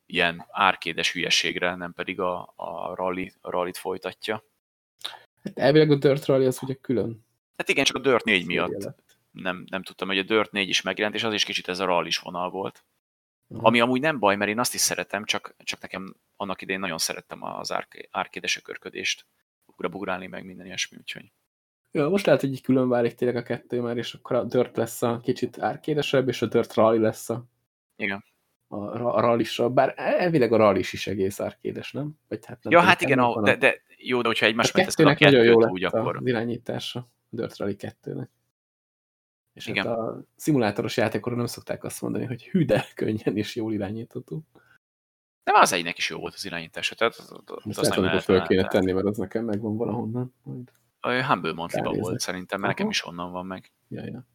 ilyen árkédes hülyeségre, nem pedig a, a, rally, a rallit folytatja. Hát elvileg a Dirt Rally az ugye külön. Hát igen, csak a Dirt 4 miatt nem, nem tudtam, hogy a Dirt 4 is megjelent, és az is kicsit ez a rallis vonal volt. Uh-huh. Ami amúgy nem baj, mert én azt is szeretem, csak, csak nekem annak idején nagyon szerettem az árkédes ökörködést, ugrabugrálni meg minden ilyesmi, úgyhogy. Ja, most lehet, hogy így külön válik tényleg a kettő már, és akkor a Dirt lesz a kicsit árkédesebb, és a Dirt Rally lesz a, Igen. a, a rallisra, bár elvileg a rallis is egész árkédes, nem? Vagy hát nem ja, hát igen, a, de, de jó, de hogyha egymás mellett a kettőt, nagyon jó úgy, akkor... az irányítása, a Dirt Rally 2-nek. És Igen. Hát a szimulátoros játékokra nem szokták azt mondani, hogy hű, de könnyen és jól irányítható. De az egynek is jó volt az irányítása. Tehát az, az, az lehet, hogy föl kéne tenni, mert az nekem megvan valahonnan. Majd. A Humble monthly volt szerintem, mert nekem is onnan van meg. Ja, ja.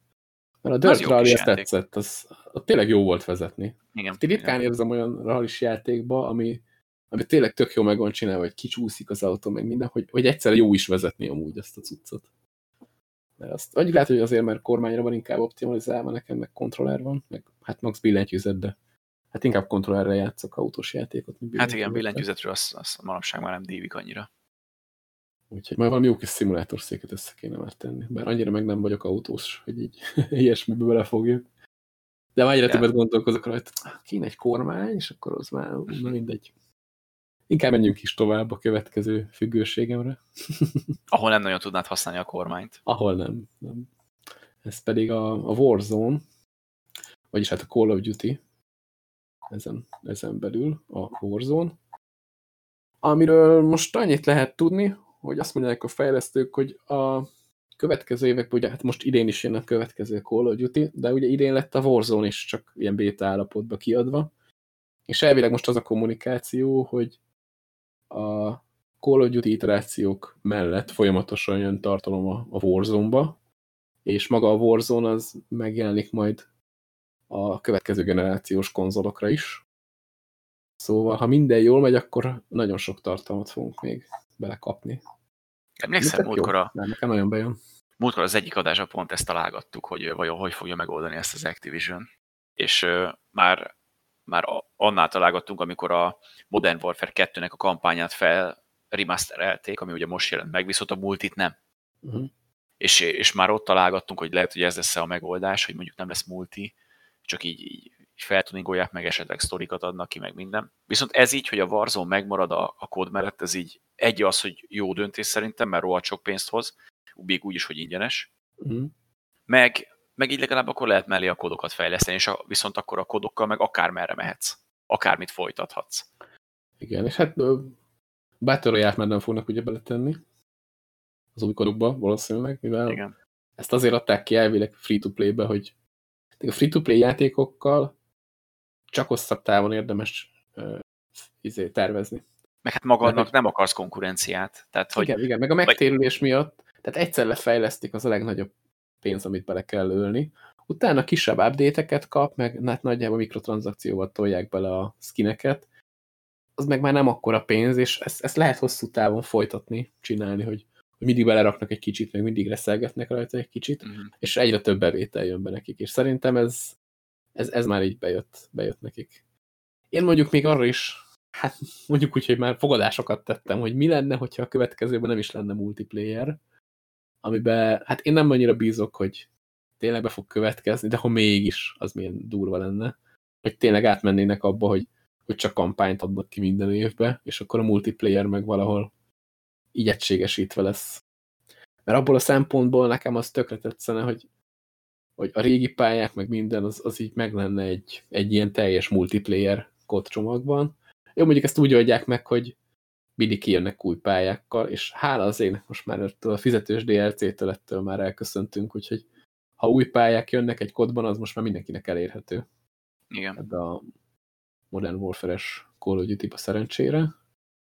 Mert a Dirt Rally ezt tetszett, az, az tényleg jó volt vezetni. Igen. Én ritkán érzem olyan rally játékba, ami, ami tényleg tök jó meg van csinálva, hogy kicsúszik az autó, meg minden, hogy, hogy egyszer jó is vezetni amúgy ezt a cuccot. Mert azt, vagy lehet, hogy azért, mert kormányra van inkább optimalizálva, nekem meg kontroller van, meg hát max billentyűzet, de hát inkább kontrollerre játszok autós játékot. Hát igen, billentyűzetről azt, azt manapság már nem dívik annyira. Úgyhogy majd valami jó kis szimulátorszéket össze kéne már tenni. Bár annyira meg nem vagyok autós, hogy így (laughs) ilyesmibe belefogjuk. De már egyre többet gondolkozok rajta, kéne egy kormány, és akkor az már na mindegy. Inkább menjünk is tovább a következő függőségemre. (laughs) Ahol nem nagyon tudnád használni a kormányt. Ahol nem. nem. Ez pedig a, a Warzone, vagyis hát a Call of Duty, ezen, ezen belül a Warzone, amiről most annyit lehet tudni, hogy azt mondják a fejlesztők, hogy a következő években, ugye hát most idén is jön a következő Call of Duty, de ugye idén lett a Warzone is csak ilyen beta állapotba kiadva, és elvileg most az a kommunikáció, hogy a Call of Duty iterációk mellett folyamatosan jön tartalom a, a Warzone-ba, és maga a Warzone az megjelenik majd a következő generációs konzolokra is. Szóval, ha minden jól megy, akkor nagyon sok tartalmat fogunk még belekapni. Emlékszem, múltkor a... Nem, nekem nagyon bejön. Múltkor az egyik adásra pont ezt találgattuk, hogy vajon hogy fogja megoldani ezt az Activision. És uh, már, már annál találgattunk, amikor a Modern Warfare 2-nek a kampányát fel remasterelték, ami ugye most jelent meg, viszont a multit nem. Uh -huh. és, és már ott találgattunk, hogy lehet, hogy ez lesz a megoldás, hogy mondjuk nem lesz multi, csak így, így feltuningolják, meg esetleg sztorikat adnak ki, meg minden. Viszont ez így, hogy a Warzone megmarad a, a kód mellett, ez így egy az, hogy jó döntés szerintem, mert rohadt sok pénzt hoz, még úgy is, hogy ingyenes. Mm. Meg, meg így legalább akkor lehet mellé a kódokat fejleszteni, és a, viszont akkor a kódokkal meg akármerre mehetsz. Akármit folytathatsz. Igen, és hát Battle royale már nem fognak ugye beletenni az új kodokba valószínűleg, mivel Igen. ezt azért adták ki elvileg free-to-play-be, hogy a free-to-play játékokkal csak hosszabb távon érdemes uh, izé, tervezni. Meg hát magadnak Mert, nem akarsz konkurenciát. Tehát, hogy, igen, igen, meg a megtérülés vagy... miatt, tehát egyszer lefejlesztik az a legnagyobb pénz, amit bele kell ölni. Utána kisebb update-eket kap, meg hát nagyjából mikrotranszakcióval tolják bele a skineket, az meg már nem akkora pénz, és ezt, ezt lehet hosszú távon folytatni, csinálni, hogy mindig beleraknak egy kicsit, meg mindig reszelgetnek rajta egy kicsit, uh. -huh. és egyre több bevétel jön be nekik, és szerintem ez, ez, ez már így bejött, bejött nekik. Én mondjuk még arra is, hát mondjuk úgy, hogy már fogadásokat tettem, hogy mi lenne, hogyha a következőben nem is lenne multiplayer, amiben, hát én nem annyira bízok, hogy tényleg be fog következni, de ha mégis, az milyen durva lenne, hogy tényleg átmennének abba, hogy, hogy csak kampányt adnak ki minden évbe, és akkor a multiplayer meg valahol így egységesítve lesz. Mert abból a szempontból nekem az tökre tetszene, hogy hogy a régi pályák, meg minden, az, az így meg lenne egy, egy ilyen teljes multiplayer kódcsomagban. Jó, mondjuk ezt úgy oldják meg, hogy mindig kijönnek új pályákkal, és hála az ének most már ettől a fizetős DLC-től ettől már elköszöntünk, úgyhogy ha új pályák jönnek egy kodban, az most már mindenkinek elérhető. Igen. Ebbe a Modern Warfare-es Call of Duty-ba szerencsére.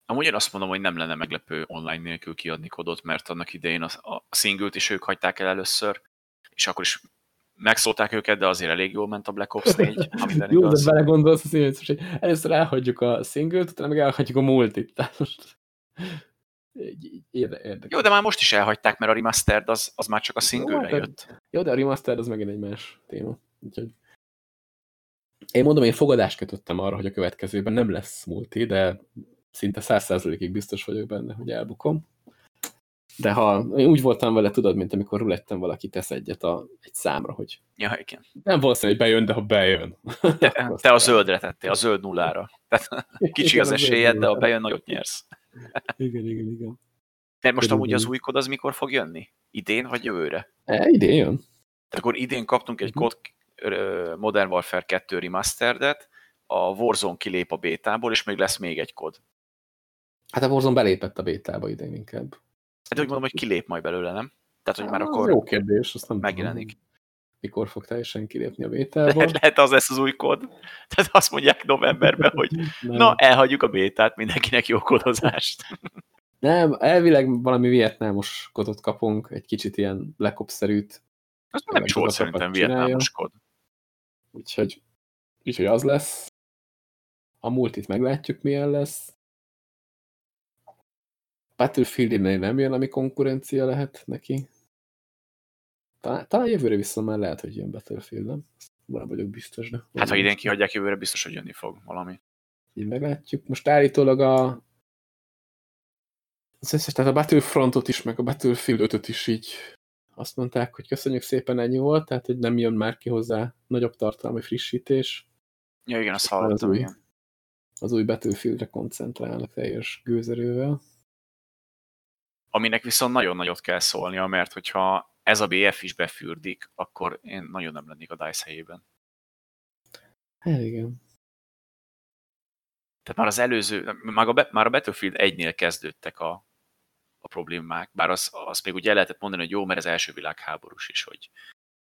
Amúgy én azt mondom, hogy nem lenne meglepő online nélkül kiadni kodot, mert annak idején a, a single is ők hagyták el először, és akkor is megszólták őket, de azért elég jól ment a Black Ops 4. Jó, igaz. de belegondolsz az én, hogy először elhagyjuk a single-t, utána meg elhagyjuk a multit. Tehát most érdekes. Jó, de már most is elhagyták, mert a remastered az, az már csak a single-re jó, jött. Jó, de a remastered az megint egy más téma. Úgyhogy én mondom, én fogadást kötöttem arra, hogy a következőben nem lesz multi, de szinte száz százalékig biztos vagyok benne, hogy elbukom. De ha én úgy voltam vele, tudod, mint amikor rulettem valaki tesz egyet a, egy számra, hogy ja, igen. nem valószínű, hogy bejön, de ha bejön. Te, te a zöldre tettél, a zöld nullára. Tehát kicsi az esélyed, de ha bejön, nagyot nyersz. igen, igen, igen. De most amúgy az új kod az mikor fog jönni? Idén vagy jövőre? E, idén jön. Tehát akkor idén kaptunk egy mhm. kod Modern Warfare 2 Remastered-et, a Warzone kilép a bétából, és még lesz még egy kod. Hát a Warzone belépett a bétába idén inkább. Hát úgy mondom, hogy kilép majd belőle, nem? Tehát, hogy már ah, akkor jó kérdés, azt nem megjelenik. Tudom, mikor fog teljesen kilépni a (laughs) bétából. Lehet, lehet az lesz az új kód. Tehát azt mondják novemberben, hogy nem. na, elhagyjuk a bétát, mindenkinek jó kódozást. (laughs) Nem, elvileg valami vietnámos kodot kapunk, egy kicsit ilyen Black Ops-szerűt. Az nem is volt szerintem vietnámos kód. Úgyhogy, úgyhogy az lesz. A multit meglátjuk, milyen lesz. Battlefield nem jön, ami konkurencia lehet neki. Talán, talán jövőre viszont már lehet, hogy jön Battlefield, nem? Nem vagyok biztos, de... Hát, ha idén kihagyják jövőre, biztos, hogy jönni fog valami. Így meglátjuk. Most állítólag a az összes, tehát a Battlefrontot is, meg a Battlefield 5 is így azt mondták, hogy köszönjük szépen, ennyi volt, tehát hogy nem jön már ki hozzá nagyobb tartalmi frissítés. Ja, igen, azt hallottam, az új, igen. Az új Battlefieldre koncentrálnak teljes gőzerővel. Aminek viszont nagyon nagyot kell szólnia, mert hogyha ez a BF is befürdik, akkor én nagyon nem lennék a DICE helyében. Hát igen. Tehát már az előző, már a, már a Battlefield 1-nél kezdődtek a, a problémák, bár az, az még ugye lehetett mondani, hogy jó, mert ez első világháborús is, hogy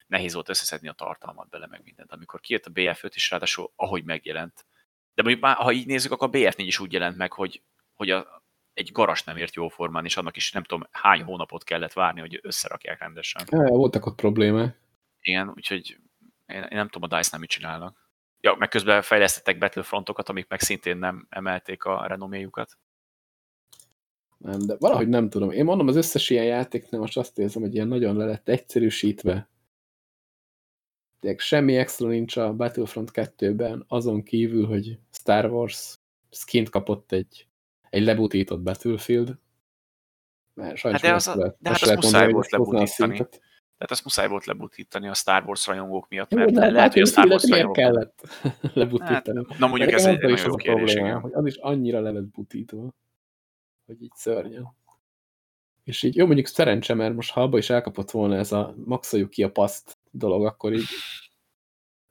nehéz volt összeszedni a tartalmat bele, meg mindent. Amikor kijött a BF5 is, ráadásul ahogy megjelent. De mondjuk már, ha így nézzük, akkor a BF4 is úgy jelent meg, hogy, hogy a, egy garas nem ért jóformán, és annak is nem tudom hány hónapot kellett várni, hogy összerakják rendesen. Ja, voltak ott problémák. Igen, úgyhogy én, én nem tudom, a DICE nem mit csinálnak. Ja, meg közben fejlesztettek Battlefrontokat, amik meg szintén nem emelték a renoméjukat. Nem, de valahogy nem tudom. Én mondom, az összes ilyen játéknál most azt érzem, hogy ilyen nagyon le lett egyszerűsítve. De semmi extra nincs a Battlefront 2-ben, azon kívül, hogy Star Wars skint kapott egy, egy lebutított Battlefield. Mert sajnos hát de, az a, de hát azt muszáj volt lebutítani. Tehát azt muszáj volt lebutítani a Star Wars rajongók miatt, mert Jó, le, lehet, hogy a Star Wars rajongók... kellett (laughs) lebutítani. Hát, na mondjuk ez egy nagyon jó kérdés, probléma, hogy az is annyira le lett butítva, hogy így szörnyen. És így, jó, mondjuk szerencse, mert most ha abba is elkapott volna ez a maxoljuk ki a paszt dolog, akkor így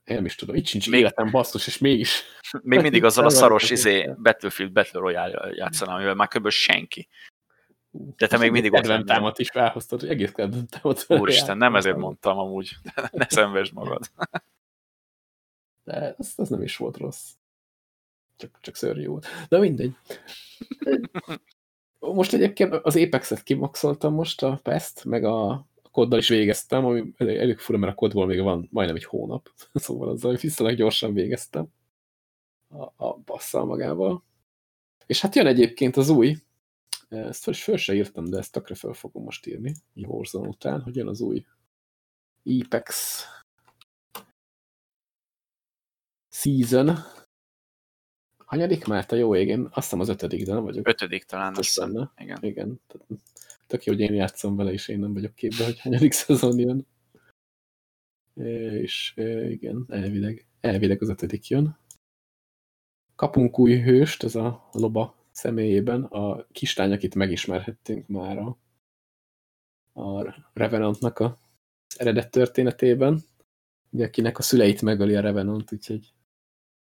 nem is tudom, itt sincs még, életem basszus, és mégis. Még mindig azzal a szaros izé, Battlefield Battle Royale játszanám, amivel már kb. senki. De te még mindig ott lennél. is felhoztad, hogy egész kedventámat. Úristen, nem ezért mondtam amúgy. (laughs) Ne szenvesd magad. De az, az nem is volt rossz. Csak, csak szörnyű volt. De mindegy. Most egyébként az Apex-et kimaxoltam most, a PEST, meg a koddal is végeztem, ami elég fura, mert a kodból még van majdnem egy hónap. (laughs) Szóval azzal viszonylag gyorsan végeztem a, a basszal magával. És hát jön egyébként az új, ezt föl, föl se írtam, de ezt tökre föl fogom most írni, a Warzone után, hogy jön az új Apex Season. Hanyadik már? Te jó ég, én azt hiszem az ötödik, de nem vagyok. Ötödik talán, azt hiszem. Igen. Igen. Tök jó, hogy én játszom vele, és én nem vagyok képbe, hogy hanyadik (laughs) szezon jön. És igen, elvileg, elvileg az ötödik jön. Kapunk új hőst, ez a loba személyében a kislány, akit megismerhettünk már a, a Revenantnak a eredet történetében, ugye akinek a szüleit megöli a Revenant, úgyhogy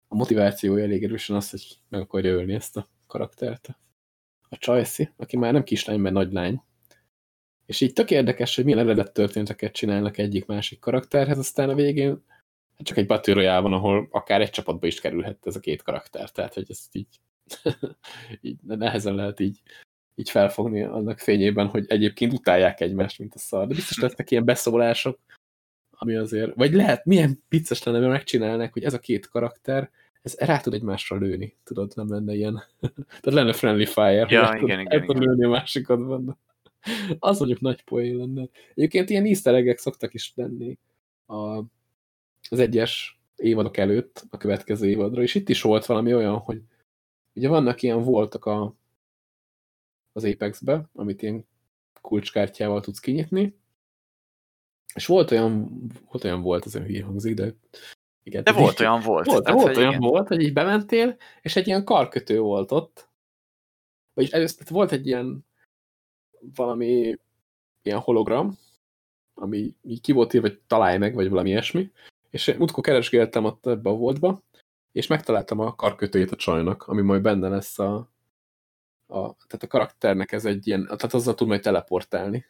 a motivációja elég erősen az, hogy meg akarja ölni ezt a karaktert. A Csajci, aki már nem kislány, mert nagy lány. És így tök érdekes, hogy milyen eredet történeteket csinálnak egyik-másik karakterhez, aztán a végén hát csak egy Battle van, ahol akár egy csapatba is kerülhet ez a két karakter. Tehát, hogy ezt így (laughs) így nehezen lehet így, így felfogni annak fényében, hogy egyébként utálják egymást, mint a szar. De biztos lesznek ilyen beszólások, ami azért, vagy lehet, milyen vicces lenne, mert megcsinálnak, hogy ez a két karakter, ez rá tud egymásra lőni, tudod, nem lenne ilyen, (laughs) tehát lenne friendly fire, ja, hogy igen, igen, igen. lőni a másikat benne. Az mondjuk nagy poén lenne. Egyébként ilyen easter szoktak is lenni a, az egyes évadok előtt, a következő évadra, és itt is volt valami olyan, hogy Ugye vannak ilyen voltak a, az Apex-be, amit ilyen kulcskártyával tudsz kinyitni, és volt olyan, volt olyan volt, az olyan hülye hangzik, de igen. De volt olyan volt. Volt, tehát, volt olyan igen. volt, hogy így bementél, és egy ilyen karkötő volt ott. Vagyis először volt egy ilyen valami ilyen hologram, ami így ki volt írva, hogy találj meg, vagy valami ilyesmi, és múltkor keresgéltem ott ebbe a voltba, és megtaláltam a karkötőjét a csajnak, ami majd benne lesz a, a tehát a karakternek ez egy ilyen, tehát azzal tud majd teleportálni.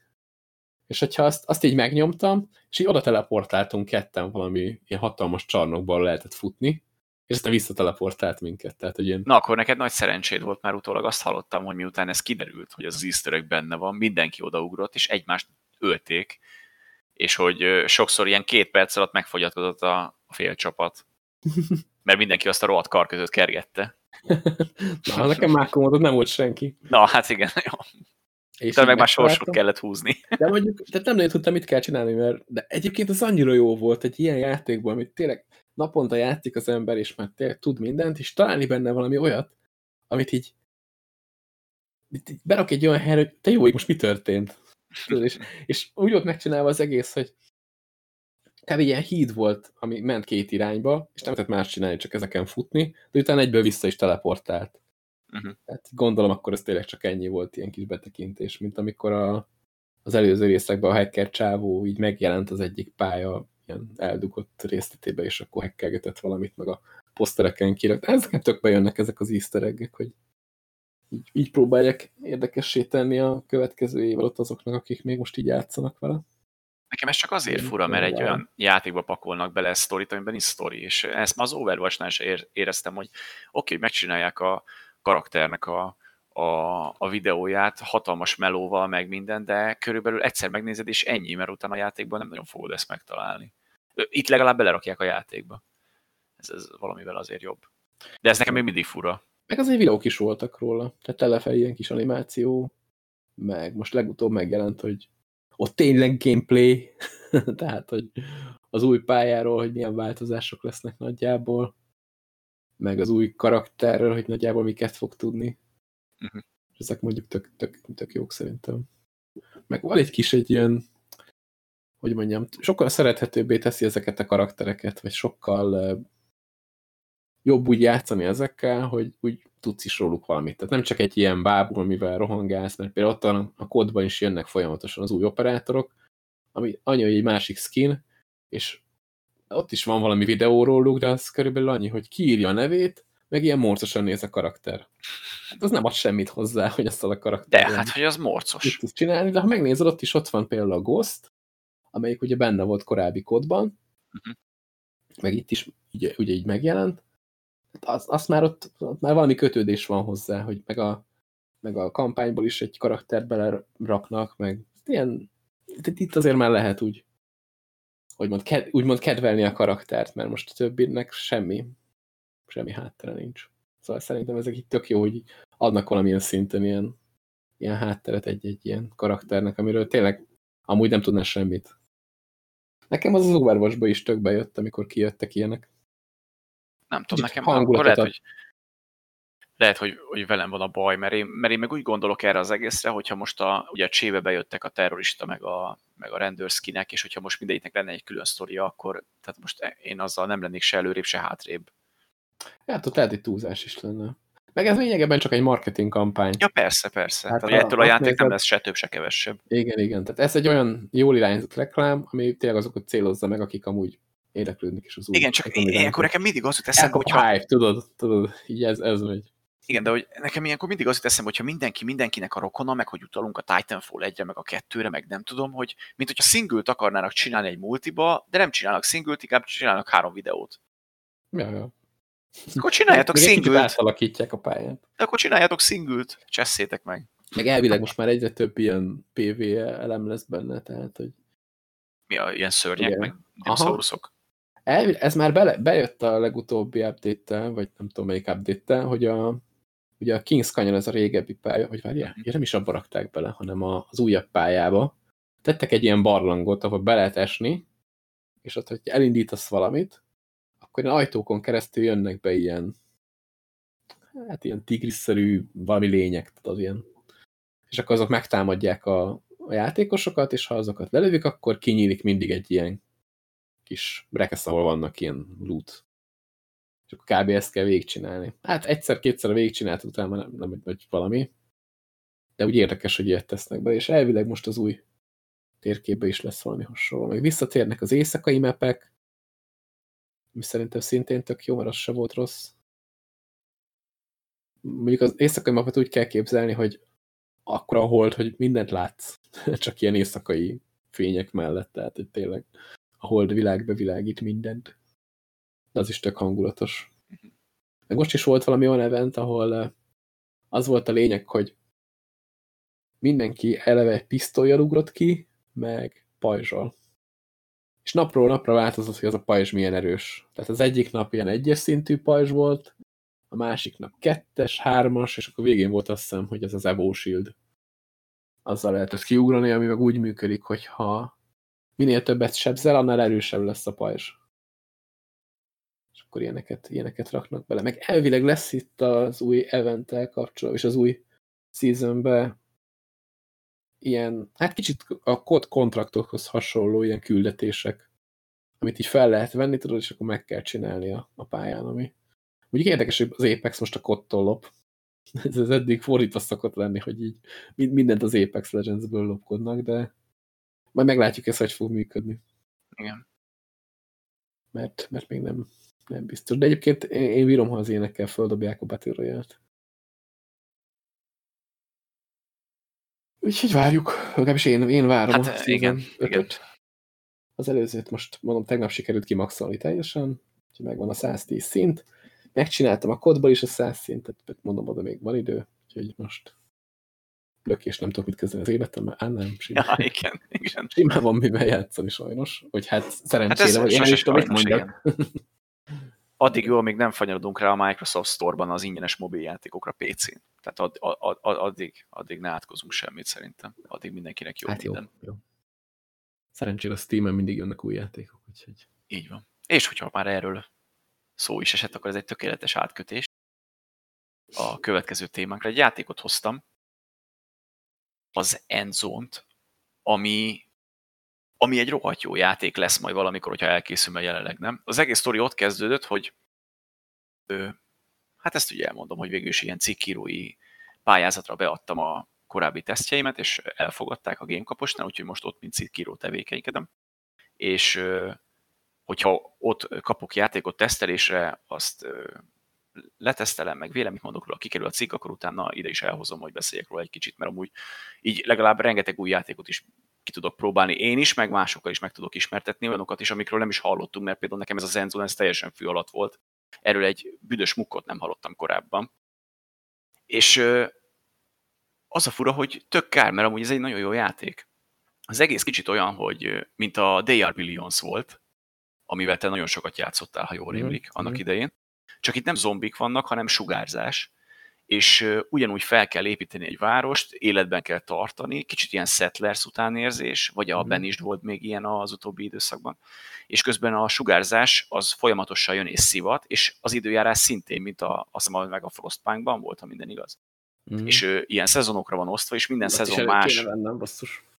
És hogyha azt, azt így megnyomtam, és így oda teleportáltunk ketten valami ilyen hatalmas csarnokból lehetett futni, és aztán visszateleportált minket. Tehát, hogy ilyen... Na, akkor neked nagy szerencséd volt, már utólag azt hallottam, hogy miután ez kiderült, hogy az, easter benne van, mindenki odaugrott, és egymást ölték, és hogy sokszor ilyen két perc alatt megfogyatkozott a, a fél csapat. (laughs) mert mindenki azt a rohadt kar között kergette. (laughs) Na, nekem már komodod nem volt senki. Na, hát igen, (laughs) jó. És de meg már sorsot kellett húzni. De mondjuk, tehát nem nagyon tudtam, mit kell csinálni, mert de egyébként az annyira jó volt egy ilyen játékban, amit tényleg naponta játszik az ember, és már tényleg tud mindent, és találni benne valami olyat, amit így, így berak egy olyan helyre, hogy te jó, most mi történt? És, és úgy volt megcsinálva az egész, hogy kb. ilyen híd volt, ami ment két irányba, és nem lehetett más csinálni, csak ezeken futni, de utána egyből vissza is teleportált. Uh -huh. hát gondolom, akkor ez tényleg csak ennyi volt ilyen kis betekintés, mint amikor a, az előző részekben a hacker csávó így megjelent az egyik pálya ilyen eldugott részletébe, és akkor hackelgetett valamit, meg a posztereken kirak. Ezeken tök bejönnek ezek az easter hogy így, így próbálják érdekessé tenni a következő évad azoknak, akik még most így játszanak vele. Nekem ez csak azért fura, mert egy olyan játékba pakolnak bele sztorit, amiben nincs sztori, és ezt már az Overwatch-nál is éreztem, hogy oké, okay, megcsinálják a karakternek a, a, a videóját hatalmas melóval, meg minden, de körülbelül egyszer megnézed, és ennyi, mert utána a játékban nem nagyon fogod ezt megtalálni. Itt legalább belerakják a játékba. Ez, ez valamivel azért jobb. De ez nekem még mindig fura. Meg azért videók is voltak róla. Tehát telefel ilyen kis animáció, meg most legutóbb megjelent, hogy ott tényleg gameplay, (laughs) tehát, hogy az új pályáról, hogy milyen változások lesznek nagyjából, meg az új karakterről, hogy nagyjából miket fog tudni. Uh mhm. -huh. Ezek mondjuk tök, tök, tök jók szerintem. Meg van egy kis egy ilyen, hogy mondjam, sokkal szerethetőbbé teszi ezeket a karaktereket, vagy sokkal jobb úgy játszani ezekkel, hogy úgy tudsz is róluk valamit. Tehát nem csak egy ilyen bábú, amivel rohangálsz, mert például ott a, a kódban is jönnek folyamatosan az új operátorok, ami annyi, hogy egy másik skin, és ott is van valami videó róluk, de az körülbelül annyi, hogy kiírja a nevét, meg ilyen morcosan néz a karakter. Hát az nem ad semmit hozzá, hogy azt a karakter. De hát, hogy az morcos. Tudsz csinálni, de ha megnézed, ott is ott van például a Ghost, amelyik ugye benne volt korábbi kódban, uh mhm. -huh. meg itt is ugye, ugye így megjelent, az, azt már ott, ott már valami kötődés van hozzá, hogy meg a, meg a kampányból is egy karaktert beleraknak, meg ilyen, itt azért már lehet úgy, hogy mond, ked, úgymond kedvelni a karaktert, mert most a többinek semmi, semmi háttere nincs. Szóval szerintem ezek itt tök jó, hogy adnak valamilyen szinten ilyen, ilyen hátteret egy-egy ilyen karakternek, amiről tényleg amúgy nem tudná semmit. Nekem az az overwatch is tök bejött, amikor kijöttek ilyenek. Nem tudom, nekem akkor lehet, hogy, lehet, hogy, hogy velem van a baj, mert én, mert én meg úgy gondolok erre az egészre, hogyha most a, ugye a csébe bejöttek a terrorista, meg a, meg a rendőrszkinek, és hogyha most mindegyiknek lenne egy külön sztoria, akkor tehát most én azzal nem lennék se előrébb, se hátrébb. Hát ott lehet egy túlzás is lenne. Meg ez lényegében csak egy marketing kampány. Ja, persze, persze. Hát tehát a, ettől a játék nézed, nem lesz se több, se kevesebb. Igen, igen. Tehát ez egy olyan jól irányzott reklám, ami tényleg azokat célozza meg, akik amúgy érdeklődnek is az új. Igen, csak ilyenkor nekem mindig az jut eszembe, hogyha... Hype, tudod, tudod, így ez, ez megy. Igen, de hogy nekem ilyenkor mindig az jut eszembe, hogyha mindenki mindenkinek a rokona, meg hogy utalunk a Titanfall 1-re, meg a 2-re, meg nem tudom, hogy mint hogyha singült akarnának csinálni egy multiba, de nem csinálnak singült, inkább csinálnak három videót. Ja, ja. Akkor csináljátok singült. átalakítják a pályát. De akkor csináljátok singült, csesszétek meg. Meg elvileg most már egyre több ilyen PvE elem lesz benne, tehát hogy... Mi a ilyen szörnyek, Igen. meg dinoszauruszok? El, ez már bele, bejött a legutóbbi update vagy nem tudom melyik update hogy a, ugye a King's Canyon ez a régebbi pálya, hogy várjál, mm. nem is abba rakták bele, hanem az újabb pályába. Tettek egy ilyen barlangot, ahol be lehet esni, és ott, hogy elindítasz valamit, akkor ilyen ajtókon keresztül jönnek be ilyen hát ilyen tigrisszerű valami lények, az ilyen. És akkor azok megtámadják a, a játékosokat, és ha azokat lelövik, akkor kinyílik mindig egy ilyen kis rekesz, ahol vannak ilyen loot. És akkor kb. ezt kell végigcsinálni. Hát egyszer-kétszer végigcsináltad, utána nem, nem vagy valami. De úgy érdekes, hogy ilyet tesznek be, és elvileg most az új térképbe is lesz valami hasonló. Meg visszatérnek az éjszakai mepek, ami szerintem szintén tök jó, mert az se volt rossz. Mondjuk az éjszakai mapet úgy kell képzelni, hogy akkor a hold, hogy mindent látsz, (laughs) csak ilyen éjszakai fények mellett, tehát hogy tényleg a hold világ bevilágít mindent. Az is tök hangulatos. Meg most is volt valami olyan event, ahol eh, az volt a lényeg, hogy mindenki eleve egy pisztolyjal ugrott ki, meg pajzsal. És napról napra változott, hogy az a pajzs milyen erős. Tehát az egyik nap ilyen egyes szintű pajzs volt, a másik nap kettes, hármas, és akkor végén volt azt hiszem, hogy ez az Evo Shield. Azzal lehet ezt kiugrani, ami meg úgy működik, hogyha minél többet sebzel, annál erősebb lesz a pajzs. Akkor ilyeneket, ilyeneket raknak bele. Meg elvileg lesz itt az új eventtel kapcsolatban, és az új seasonbe ilyen, hát kicsit a kod kontraktokhoz hasonló ilyen küldetések, amit így fel lehet venni, tudod, és akkor meg kell csinálni a, a pályán, ami... Úgy érdekes, hogy az Apex most a kodtól lop. (laughs) Ez, ez eddig fordítva szokott lenni, hogy így mindent az Apex Legends-ből lopkodnak, de majd meglátjuk ezt, hogy fog működni. Igen. Mert, mert még nem, nem biztos. De egyébként én, én vírom, ha az énekkel földobják a Battle Royale-t. Úgyhogy várjuk, legalábbis én, én várom. Hát igen, igen. Az előzőt most mondom, tegnap sikerült kimaxolni teljesen, úgyhogy megvan a 110 szint. Megcsináltam a kodból is a 100 szintet, mondom, oda még van idő, úgyhogy most lökés nem tudok mit kezdeni az életem, mert nem, simán. Ja, igen, igen. Simán van mivel játszani sajnos, hogy hát szerencsére, hát vagy én is tudom, mit mondjak. Addig jó, amíg nem fanyalodunk rá a Microsoft Store-ban az ingyenes mobiljátékokra PC-n. Tehát ad, ad, ad, addig, addig ne átkozunk semmit szerintem. Addig mindenkinek jó hát minden. Jó, jó. Szerencsére a Steam-en mindig jönnek új játékok, úgyhogy... Így van. És hogyha már erről szó is esett, akkor ez egy tökéletes átkötés. A következő témánkra egy játékot hoztam, az Endzone-t, ami, ami egy rohadt jó játék lesz majd valamikor, hogyha elkészül, mert jelenleg nem. Az egész sztori ott kezdődött, hogy ő, hát ezt ugye elmondom, hogy végül is ilyen cikkírói pályázatra beadtam a korábbi tesztjeimet, és elfogadták a Gamekaposnál, úgyhogy most ott mint cikkíró tevékenykedem. És hogyha ott kapok játékot tesztelésre, azt letesztelem, meg véleményt mondok róla, kikerül a cikk, akkor utána ide is elhozom, hogy beszéljek róla egy kicsit, mert amúgy így legalább rengeteg új játékot is ki tudok próbálni én is, meg másokkal is meg tudok ismertetni, olyanokat is, amikről nem is hallottunk, mert például nekem ez a Zenzone, ez teljesen fű alatt volt. Erről egy büdös mukkot nem hallottam korábban. És az a fura, hogy tök kár, mert amúgy ez egy nagyon jó játék. Az egész kicsit olyan, hogy mint a They Are Billions volt, amivel te nagyon sokat játszottál, ha jól mhm, rémlik, mm. annak mm. idején. Csak itt nem zombik vannak, hanem sugárzás, és ugyanúgy fel kell építeni egy várost, életben kell tartani, kicsit ilyen Settlers utánérzés, vagy a mm. is volt még ilyen az utóbbi időszakban, és közben a sugárzás az folyamatosan jön és szivat, és az időjárás szintén, mint a, azt hiszem, meg a Frostpunkban volt, ha minden igaz. Mm. És ö, ilyen szezonokra van osztva, és minden Azt szezon más. Vennem,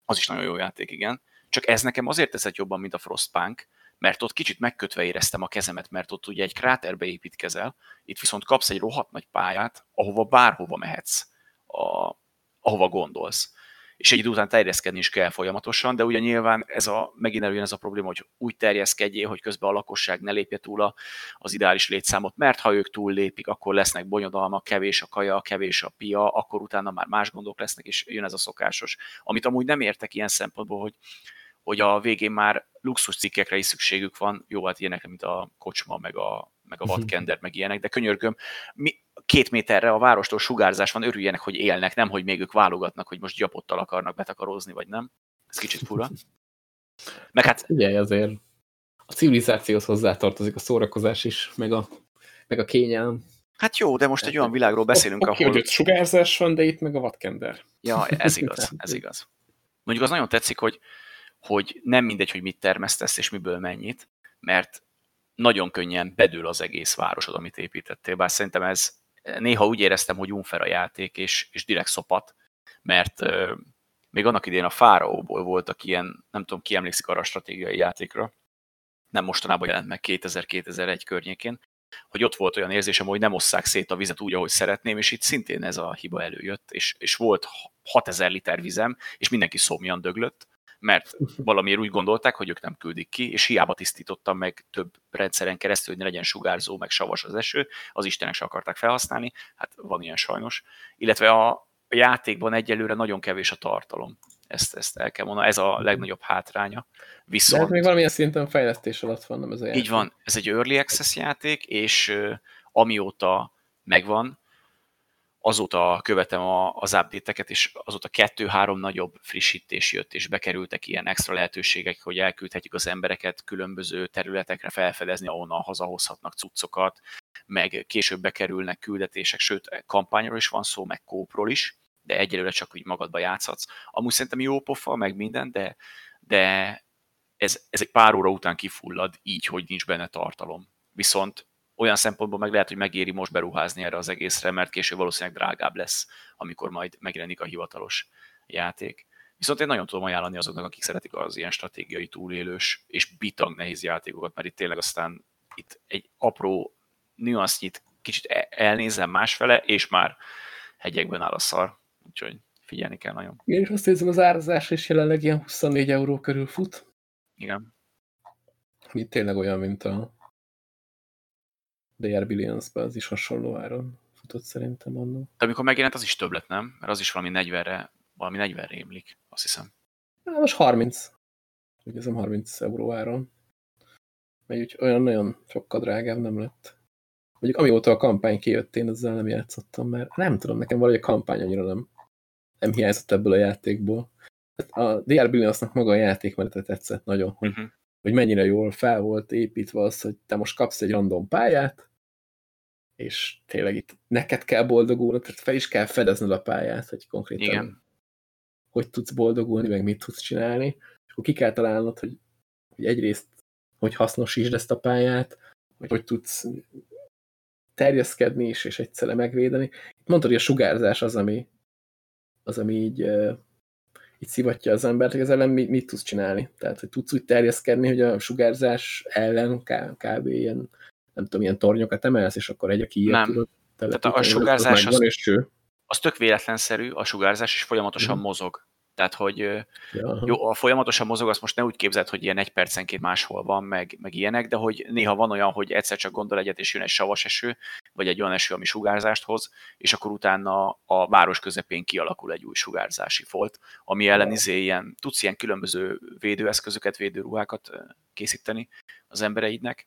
az is nagyon jó játék, igen. Csak ez nekem azért teszett jobban, mint a Frostpunk, mert ott kicsit megkötve éreztem a kezemet, mert ott ugye egy kráterbe építkezel, itt viszont kapsz egy rohadt nagy pályát, ahova bárhova mehetsz, a, ahova gondolsz. És egy idő után terjeszkedni is kell folyamatosan, de ugye nyilván ez a, megint előjön ez a probléma, hogy úgy terjeszkedjél, hogy közben a lakosság ne lépje túl a, az ideális létszámot, mert ha ők túl lépik, akkor lesznek bonyodalmak, kevés a kaja, kevés a pia, akkor utána már más gondok lesznek, és jön ez a szokásos. Amit amúgy nem értek ilyen szempontból, hogy hogy a végén már luxus cikkekre is szükségük van, jó, hát ilyenek, mint a kocsma, meg a, meg a vadkender, meg ilyenek, de könyörgöm, mi, két méterre a várostól sugárzás van, örüljenek, hogy élnek, nem, hogy még ők válogatnak, hogy most gyapottal akarnak betakarózni, vagy nem. Ez kicsit fura. Meg hát... Ugye azért a civilizációhoz hozzátartozik a szórakozás is, meg a, meg a kényelem. Hát jó, de most egy olyan világról beszélünk, okay, ahol... Hogy sugárzás van, de itt meg a vadkender. Ja, ez igaz, ez igaz. Mondjuk az nagyon tetszik, hogy hogy nem mindegy, hogy mit termesztesz és miből mennyit, mert nagyon könnyen bedől az egész városod, amit építettél, bár szerintem ez néha úgy éreztem, hogy unfair a játék, és, és direkt szopat, mert még annak idén a Fáraóból voltak ilyen, nem tudom, ki emlékszik arra a stratégiai játékra, nem mostanában jelent meg 2000-2001 környékén, hogy ott volt olyan érzésem, hogy nem osszák szét a vizet úgy, ahogy szeretném, és itt szintén ez a hiba előjött, és, és volt 6000 liter vizem, és mindenki szomjan döglött, mert valamiért úgy gondolták, hogy ők nem küldik ki, és hiába tisztítottam meg több rendszeren keresztül, hogy ne legyen sugárzó, meg savas az eső, az istenek se akarták felhasználni, hát van ilyen sajnos. Illetve a játékban egyelőre nagyon kevés a tartalom. Ezt, ezt el kell mondani, ez a legnagyobb hátránya. Viszont... De hát még valamilyen szinten fejlesztés alatt van, nem ez a játék. Így van, ez egy Early Access játék, és amióta megvan, azóta követem a, az update-eket, és azóta kettő-három nagyobb frissítés jött, és bekerültek ilyen extra lehetőségek, hogy elküldhetjük az embereket különböző területekre felfedezni, ahonnan hazahozhatnak cuccokat, meg később bekerülnek küldetések, sőt, kampányról is van szó, meg kópról is, de egyelőre csak úgy magadba játszhatsz. Amúgy szerintem jó pofa, meg minden, de, de ez, ez egy pár óra után kifullad így, hogy nincs benne tartalom. Viszont olyan szempontból meg lehet, hogy megéri most beruházni erre az egészre, mert később valószínűleg drágább lesz, amikor majd megjelenik a hivatalos játék. Viszont én nagyon tudom ajánlani azoknak, akik szeretik az ilyen stratégiai túlélős és bitang nehéz játékokat, mert itt tényleg aztán itt egy apró nüansznyit kicsit e- elnézem másfele, és már hegyekben áll a szar. Úgyhogy figyelni kell nagyon. Én is azt érzem, az árazás is jelenleg ilyen 24 euró körül fut. Igen. Itt tényleg olyan, mint a DR billions az is hasonló áron futott szerintem annó. De amikor megjelent, az is több lett, nem? Mert az is valami 40-re valami 40 rémlik, azt hiszem. Hát most 30. Úgy hiszem 30 euró áron. Mert úgy olyan nagyon sokkal drágább nem lett. Mondjuk amióta a kampány kijött, én ezzel nem játszottam, mert nem tudom, nekem valahogy a kampány annyira nem, nem hiányzott ebből a játékból. Hát a DR Billionsnak maga a játékmenete tetszett nagyon, hogy, uh mhm. -huh. Hogy mennyire jól fel volt építve az, hogy te most kapsz egy random pályát, és tényleg itt neked kell boldogulni, tehát fel is kell fedezned a pályát, hogy konkrétan Igen. hogy tudsz boldogulni, meg mit tudsz csinálni, és akkor ki kell találnod, hogy, hogy egyrészt hogy hasznosítsd ezt a pályát, hogy hogy tudsz terjeszkedni is, és egyszerre megvédeni. Mondtad, hogy a sugárzás az, ami, az, ami így, így szivatja az embert, az ellen mit, mit tudsz csinálni. Tehát, hogy tudsz úgy terjeszkedni, hogy a sugárzás ellen kb. ilyen, nem tudom, ilyen tornyokat emelsz, és akkor egy, aki ilyet tudod. Tehát a, a sugárzás az, az, az tök véletlenszerű, a sugárzás, és folyamatosan. -huh. mozog. Tehát, hogy ja. jó, a folyamatosan mozog, azt most ne úgy képzeld, hogy ilyen egy percenként máshol van, meg, meg ilyenek, de hogy néha van olyan, hogy egyszer csak gondol egyet, és jön egy savas eső, vagy egy olyan eső, ami sugárzást hoz, és akkor utána a város közepén kialakul egy új sugárzási folt, ami ellen izé ilyen, tudsz ilyen különböző védőeszközöket, védőruhákat készíteni az embereidnek,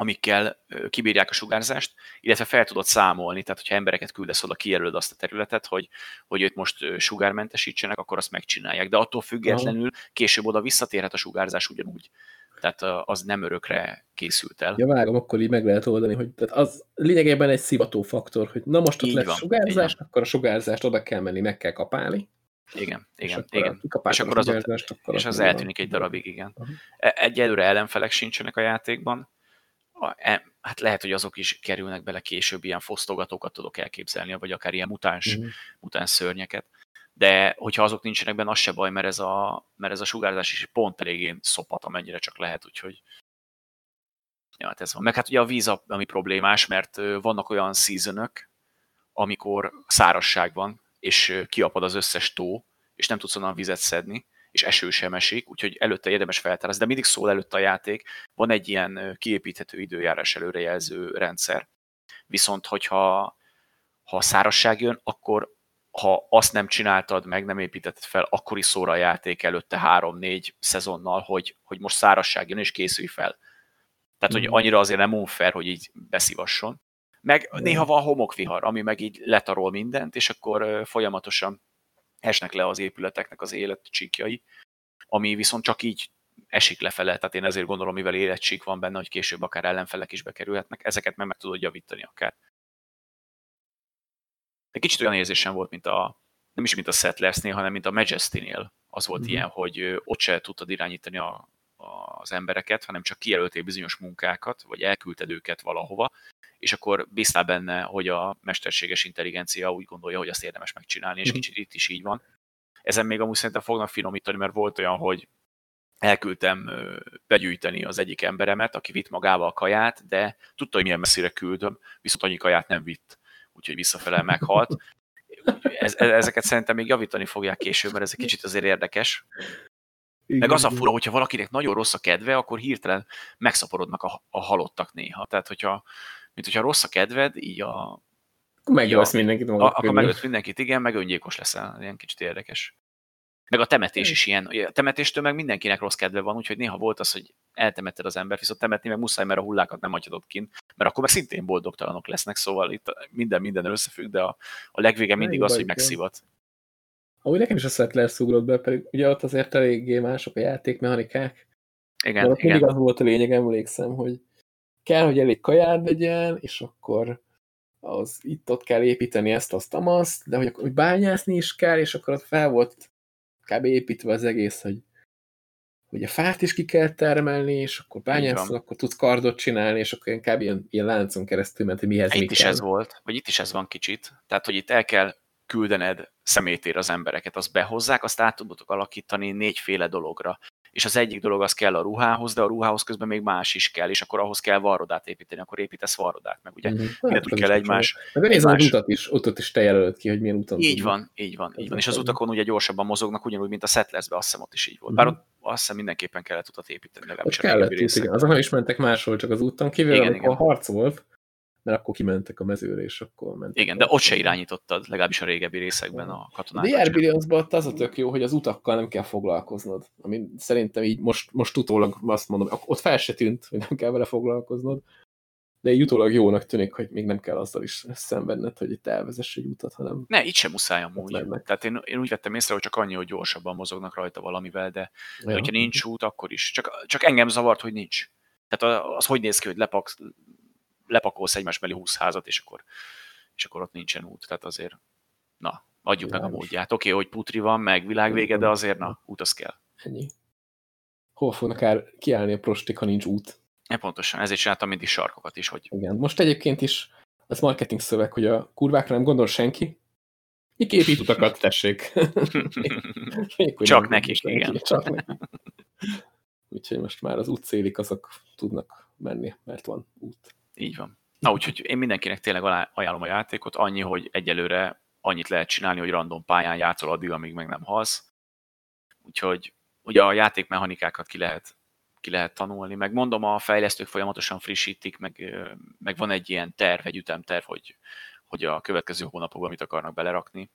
amikkel kibírják a sugárzást, illetve fel tudod számolni, tehát hogyha embereket küldesz oda, kijelölöd azt a területet, hogy, hogy őt most sugármentesítsenek, akkor azt megcsinálják. De attól függetlenül később oda visszatérhet a sugárzás ugyanúgy. Tehát az nem örökre készült el. Ja, vágom, akkor így meg lehet oldani, hogy tehát az lényegében egy szivató faktor, hogy na most ott lesz sugárzás, akkor a sugárzást oda kell menni, meg kell kapálni. Igen, igen, és igen. És akkor az, ott, akkor és az eltűnik egy darabig, igen. Uh -huh. Egyelőre ellenfelek sincsenek a játékban, E, hát lehet, hogy azok is kerülnek bele később, ilyen fosztogatókat tudok elképzelni, vagy akár ilyen mutáns, mm. mutáns szörnyeket. De hogyha azok nincsenek benne, az se baj, mert ez a, mert ez a sugárzás is pont eléggé szopat, amennyire csak lehet, úgyhogy ja, hát ez van. Meg hát ugye a víz, ami problémás, mert vannak olyan seasonök, amikor szárasság van, és kiapad az összes tó, és nem tudsz onnan vizet szedni, és eső sem esik, úgyhogy előtte érdemes feltárazni, de mindig szól előtte a játék, van egy ilyen kiépíthető időjárás előrejelző rendszer. Viszont, hogyha ha szárasság jön, akkor ha azt nem csináltad meg, nem építetted fel, akkor is szóra a játék előtte három-négy szezonnal, hogy, hogy most szárasság jön, és készülj fel. Tehát, hogy mhm. annyira azért nem unfair, hogy így beszivasson. Meg néha van homokvihar, ami meg így letarol mindent, és akkor folyamatosan esnek le az épületeknek az életcsíkjai, ami viszont csak így esik lefele, tehát én ezért gondolom, mivel életcsík van benne, hogy később akár ellenfelek is bekerülhetnek, ezeket meg meg tudod javítani akár. Egy kicsit olyan érzésem volt, mint a, nem is mint a Settlersnél, hanem mint a Majesty-nél. Az volt mm-hmm. ilyen, hogy ott se tudtad irányítani a, az embereket, hanem csak kijelöltél bizonyos munkákat, vagy elküldted őket valahova, és akkor bíztál benne, hogy a mesterséges intelligencia úgy gondolja, hogy azt érdemes megcsinálni, és mhm. kicsit itt is így van. Ezen még amúgy szerintem fognak finomítani, mert volt olyan, hogy elküldtem begyűjteni az egyik emberemet, aki vitt magával a kaját, de tudta, hogy milyen messzire küldöm, viszont annyi kaját nem vitt, úgyhogy visszafele meghalt. Ez, e, ezeket szerintem még javítani fogják később, mert ez egy kicsit azért érdekes. Igen, Meg az a fura, hogyha valakinek nagyon rossz a kedve, akkor hirtelen megszaporodnak a, a halottak néha. Tehát, hogyha mint hogyha rossz a kedved, így a... Megölsz mindenkit A, Akkor megölsz mindenkit, igen, meg öngyilkos leszel. Ilyen kicsit érdekes. Meg a temetés is ilyen. A temetéstől meg mindenkinek rossz kedve van, úgyhogy néha volt az, hogy eltemetted az ember, viszont temetni meg muszáj, mert a hullákat nem hagyhatod kint, mert akkor meg szintén boldogtalanok lesznek, szóval itt minden minden összefügg, de a, a legvége mindig az, hogy megszivat. Ahogy nekem is a Settlers ugrott be, pedig ugye ott azért eléggé mások a játékmechanikák. Igen, igen. Mindig az volt a lényeg, emlékszem, hogy kell, hogy elég kajád legyen, és akkor az itt-ott kell építeni ezt, azt, azt, de hogy, akkor, hogy bányászni is kell, és akkor ott fel volt kb. építve az egész, hogy, hogy a fát is ki kell termelni, és akkor bányászol, akkor tudsz kardot csinálni, és akkor kb. ilyen, ilyen láncon keresztül ment, hogy mihez itt mi is kell. ez volt, vagy itt is ez van kicsit. Tehát, hogy itt el kell küldened szemétér az embereket, azt behozzák, azt át tudok alakítani négyféle dologra és az egyik dolog az kell a ruhához, de a ruhához közben még más is kell, és akkor ahhoz kell varrodát építeni, akkor építesz varrodát, meg ugye mindent úgy kell egymás. Meg az utat is, utat is te jelölöd ki, hogy milyen úton Így tudni. van, így van, így van. És az utakon ugye gyorsabban mozognak, ugyanúgy, mint a Settlersbe, azt hiszem ott is így volt. Bár mhm. ott azt hiszem mindenképpen kellett utat építeni, legalábbis kellett, igen. Azon is mentek máshol, csak az úton kívül, igen, amikor igen. harc volt, mert akkor kimentek a mezőre, és akkor mentek. Igen, de ott se irányítottad, legalábbis a régebbi részekben a katonákat. De Billionsban az a tök jó, hogy az utakkal nem kell foglalkoznod. Ami szerintem így most, most utólag azt mondom, ott fel se tűnt, hogy nem kell vele foglalkoznod, de így utólag jónak tűnik, hogy még nem kell azzal is szenvedned, hogy itt elvezess egy utat, hanem... Ne, itt sem muszáj amúgy. Mennek. Tehát én, én úgy vettem észre, hogy csak annyi, hogy gyorsabban mozognak rajta valamivel, de, ja. hogyha nincs út, akkor is. Csak, csak engem zavart, hogy nincs. Tehát az hogy néz ki, hogy lepak, lepakolsz egymás mellé 20 házat, és akkor, és akkor ott nincsen út. Tehát azért, na, adjuk meg a módját. Oké, okay, hogy putri van, meg világvége, de azért, na, út az kell. Ennyi. Hol fognak el kiállni a prostik, ha nincs út? Ja, pontosan, ezért csináltam mindig sarkokat is. Hogy... Igen, most egyébként is az marketing szöveg, hogy a kurvákra nem gondol senki, mi két utakat tessék. csak nekik, igen. Csak nekik. Úgyhogy most már az útszélik azok tudnak menni, mert van út. Így van. Na, úgyhogy én mindenkinek tényleg ajánlom a játékot, annyi, hogy egyelőre annyit lehet csinálni, hogy random pályán játszol addig, amíg meg nem halsz. Úgyhogy ugye a játékmechanikákat ki lehet, ki lehet tanulni, meg mondom, a fejlesztők folyamatosan frissítik, meg, meg van egy ilyen terv, egy ütemterv, hogy, hogy a következő hónapokban mit akarnak belerakni.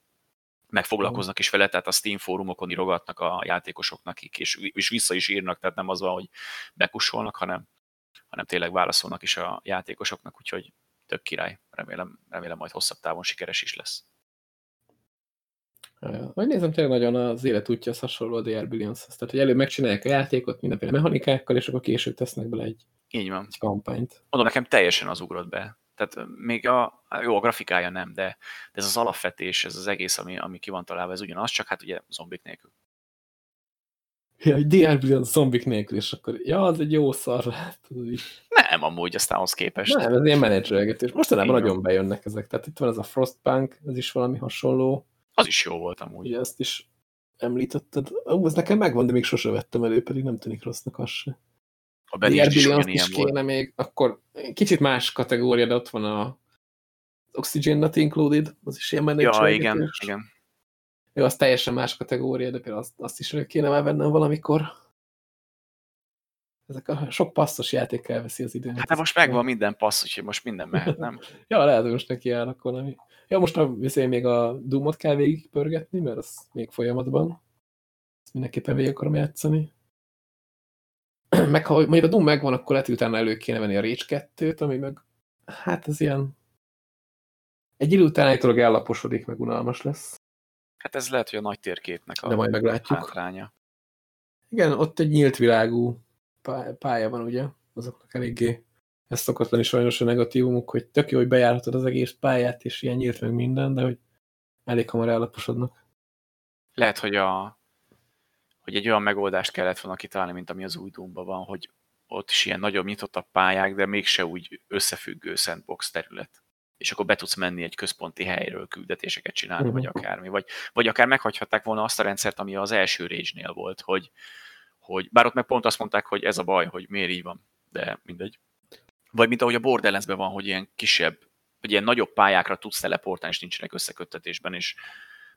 Meg foglalkoznak is vele, tehát a Steam fórumokon írogatnak a játékosoknak, és, és vissza is írnak, tehát nem az van, hogy bekusolnak, hanem hanem tényleg válaszolnak is a játékosoknak, úgyhogy tök király. Remélem, remélem majd hosszabb távon sikeres is lesz. Majd nézem, tényleg nagyon az életútja az hasonló a DR billions -hoz. Tehát, hogy előbb megcsinálják a játékot mindenféle mechanikákkal, és akkor később tesznek bele egy, Így van. egy kampányt. Mondom, nekem teljesen az ugrott be. Tehát még a, jó, a grafikája nem, de, de ez az alapvetés, ez az egész, ami, ami ki van találva, ez ugyanaz, csak hát ugye zombik nélkül. Ja, hogy DR zombik nélkül, és akkor, ja, az egy jó szar lehet. Nem, amúgy aztán ahhoz képest. Nem, ez ilyen menedzselgetés. Mostanában nagyon bejönnek ezek. Tehát itt van ez a Frostpunk, ez is valami hasonló. Az is jó volt amúgy. Ugye ezt is említetted. Ó, ez nekem megvan, de még sose vettem elő, pedig nem tűnik rossznak az se. A Benny is, is, is kéne volt. még, akkor kicsit más kategória, de ott van a Oxygen Not Included, az is ilyen menedzselgetés. Ja, igen, igen. Jó, az teljesen más kategória, de például azt, azt is kéne már vennem valamikor. Ezek a sok passzos játék elveszi az időt. Hát de most megvan minden passz, úgyhogy most minden mehet, nem? (laughs) ja, lehet, hogy most neki állnak valami. Ja, most viszont még a Doom-ot kell végigpörgetni, mert az még folyamatban. Ezt mindenképpen végig akarom játszani. (clears throat) meg ha mondjuk a Doom megvan, akkor lehet, hogy utána elő kéne venni a Rage 2-t, ami meg hát ez ilyen egy idő után állítólag ellaposodik, meg unalmas lesz. Hát ez lehet, hogy a nagy térképnek a De majd meglátjuk. hátránya. Igen, ott egy nyílt világú pálya van, ugye? Azoknak eléggé ez szokott lenni sajnos a negatívumuk, hogy tök jó, hogy bejárhatod az egész pályát, és ilyen nyílt meg minden, de hogy elég hamar ellaposodnak. Lehet, hogy, a, hogy egy olyan megoldást kellett volna kitalálni, mint ami az új van, hogy ott is ilyen nagyobb nyitottabb pályák, de mégse úgy összefüggő sandbox terület és akkor be tudsz menni egy központi helyről küldetéseket csinálni, uh-huh. vagy mhm. akármi. Vagy, vagy akár meghagyhatták volna azt a rendszert, ami az első Rage-nél volt, hogy, hogy bár ott meg pont azt mondták, hogy ez a baj, hogy miért így van, de mindegy. Vagy mint ahogy a borderlands van, hogy ilyen kisebb, vagy ilyen nagyobb pályákra tudsz teleportálni, és nincsenek összeköttetésben, és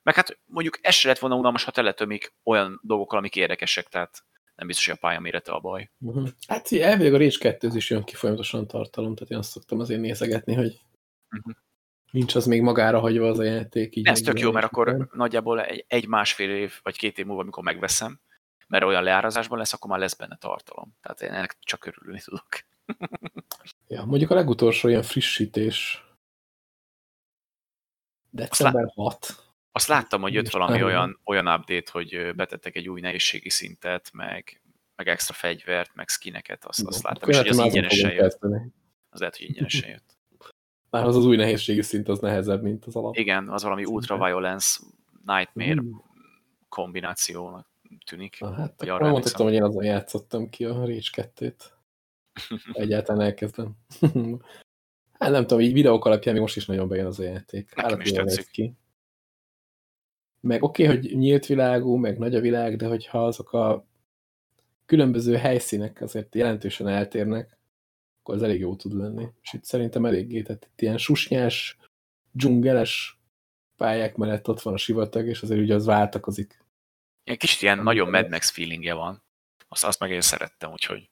meg hát mondjuk ez se lett volna unalmas, ha teletömik olyan dolgokkal, amik érdekesek, tehát nem biztos, hogy a pálya mérete a baj. Uh-huh. Hát elvileg a Rage 2 is jön ki folyamatosan tartalom, tehát én azt szoktam azért nézegetni, hogy Uh-huh. Nincs az még magára hagyva az a játék. Így Ez tök jó, mert akkor nagyjából egy, egy másfél év, vagy két év múlva, amikor megveszem, mert olyan leárazásban lesz, akkor már lesz benne tartalom. Tehát én ennek csak örülni tudok. (laughs) ja, mondjuk a legutolsó ilyen frissítés december azt 6. Azt láttam, hogy jött valami olyan, olyan update, hogy betettek egy új nehézségi szintet, meg, meg extra fegyvert, meg skineket, azt, azt láttam, és hogy az ingyenesen jött. Az lehet, hogy ingyenesen jött. Már az az új nehézségi szint az nehezebb, mint az alap. Igen, az valami Ultra Violence Nightmare mm. kombinációnak tűnik. Na, hát akkor mondhatom, hogy én azon játszottam ki a Rage 2-t. (laughs) Egyáltalán elkezdem. (laughs) hát nem tudom, így videók alapján még most is nagyon bejön az a játék. Nekem is tetszik. Ki. Meg oké, okay, hogy nyílt világú, meg nagy a világ, de hogyha azok a különböző helyszínek azért jelentősen eltérnek, akkor az elég jó tud lenni. És itt szerintem eléggé, tehát itt ilyen susnyás, dzsungeles pályák mellett ott van a sivatag, és azért ugye az váltakozik. Ilyen kicsit ilyen nagyon Mad Max feelingje van. Azt, azt meg én szerettem, úgyhogy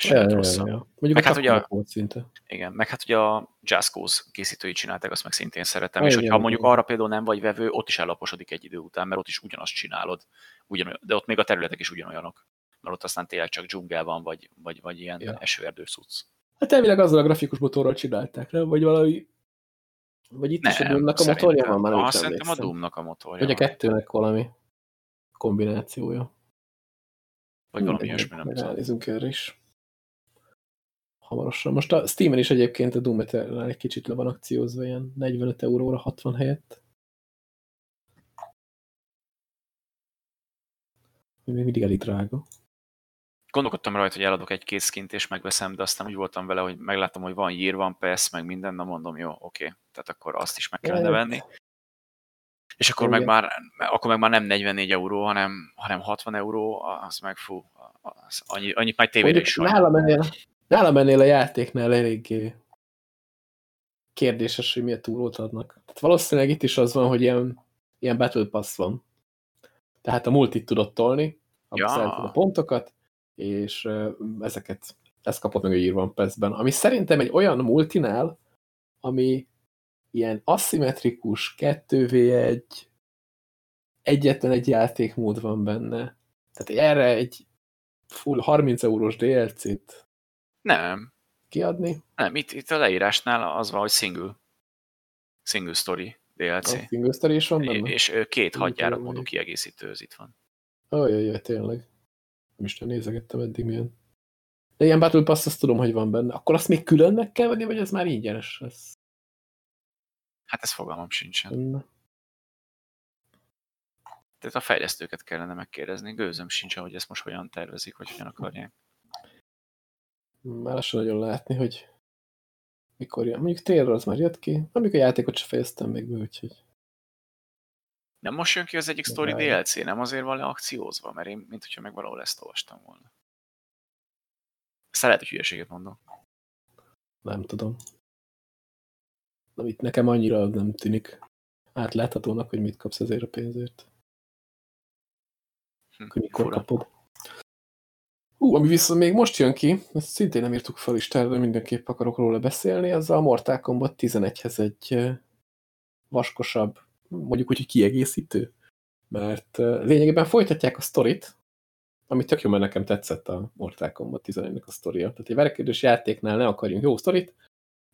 ja. Ja, ja. Mondjuk meg hát ugye, volt szinte. Igen, meg hát ugye a Cause készítői csinálták, azt meg szintén szeretem, ja, és hogyha mondjuk arra például nem vagy vevő, ott is ellaposodik egy idő után, mert ott is ugyanazt csinálod, ugyanolyan, de ott még a területek is ugyanolyanok, mert ott aztán tényleg csak dzsungel van, vagy, vagy, vagy ilyen ja. esőerdő szuc. Hát elvileg azzal a grafikus motorral csinálták, nem? Vagy valami vagy itt nem, is a Doom-nak a motorja van? Már nem szerintem a Doom-nak a motorja Vagy a kettőnek valami kombinációja. Vagy valami ilyesmi, nem tudom. Ránézünk erre is. Hamarosan. Most a Steam-en is egyébként a Doom Eternal egy kicsit le van akciózva, ilyen 45 euróra 60 helyett. Még mindig elég drága. Gondolkodtam rajta, hogy eladok egy készkint és megveszem, de aztán úgy voltam vele, hogy megláttam, hogy van Year, van PES, meg minden, na mondom, jó, oké, tehát akkor azt is meg kellene venni. És akkor meg, már, akkor meg már nem 44 euró, hanem, hanem 60 euró, az meg fú, az annyi, annyit már tévére is nálam ennél, nálam ennél a játéknál eléggé kérdéses, hogy milyen túrót adnak. Tehát valószínűleg itt is az van, hogy ilyen, ilyen Battle Pass van. Tehát a multit tudod tolni, ja. a pontokat, és ezeket, ezt kapott meg a írva Pass-ben, ami szerintem egy olyan multinál, ami ilyen aszimmetrikus 2v1 egyetlen egy játékmód van benne. Tehát erre egy full 30 eurós DLC-t nem. kiadni? Nem, itt, itt a leírásnál az van, hogy single. Single story DLC. A single story is van benne? És két hadjárat módú kiegészítő, az itt van. Ajajaj, tényleg. Isten nézegettem eddig milyen. De ilyen Battle Pass, azt tudom, hogy van benne. Akkor azt még külön meg kell venni, vagy ez már ingyenes lesz? Hát ez fogalmam sincsen. Tehát a fejlesztőket kellene megkérdezni. Gőzöm sincsen, hogy ezt most hogyan tervezik, vagy hogyan akarják. Már lassan nagyon látni, hogy mikor jön. Mondjuk térre az már jött ki. Amíg a játékot sem fejeztem még be, úgyhogy... Nem most jön ki az egyik story DLC, nem azért van leakciózva, mert én, mint hogyha meg valahol ezt olvastam volna. Ezt lehet, hogy hülyeséget mondom. Nem tudom. Na, itt nekem annyira nem tűnik átláthatónak, hogy mit kapsz ezért a pénzért. Hm, hogy mikor fura. kapod. Hú, ami viszont még most jön ki, ezt szintén nem írtuk fel is, de mindenképp akarok róla beszélni, az a Mortal Kombat 11-hez egy vaskosabb, mondjuk úgy, hogy kiegészítő. Mert lényegében folytatják a sztorit, ami tök jó, mert nekem tetszett a Mortal Kombat 11-nek a sztoria. Tehát egy verekedős játéknál ne akarjunk jó sztorit,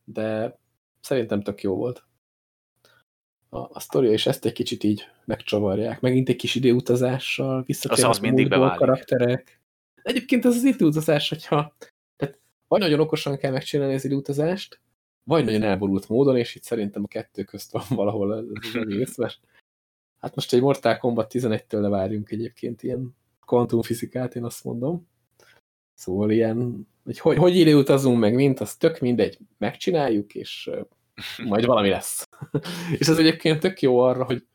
de szerintem tök jó volt. A, a sztoria és ezt egy kicsit így megcsavarják. Megint egy kis időutazással, visszatérnek az, az mindig beválik. karakterek. Egyébként ez az időutazás, hogyha tehát vagy nagyon okosan kell megcsinálni az időutazást, vagy nagyon elborult módon, és itt szerintem a kettő közt van (laughs) valahol az egész, mert hát most egy Mortal Kombat 11-től várjunk egyébként ilyen kvantumfizikát, én azt mondom. Szóval ilyen, hogy hogy, hogy időutazunk meg, mint, az tök mindegy, megcsináljuk, és (laughs) majd valami lesz. (laughs) és ez egyébként tök jó arra, hogy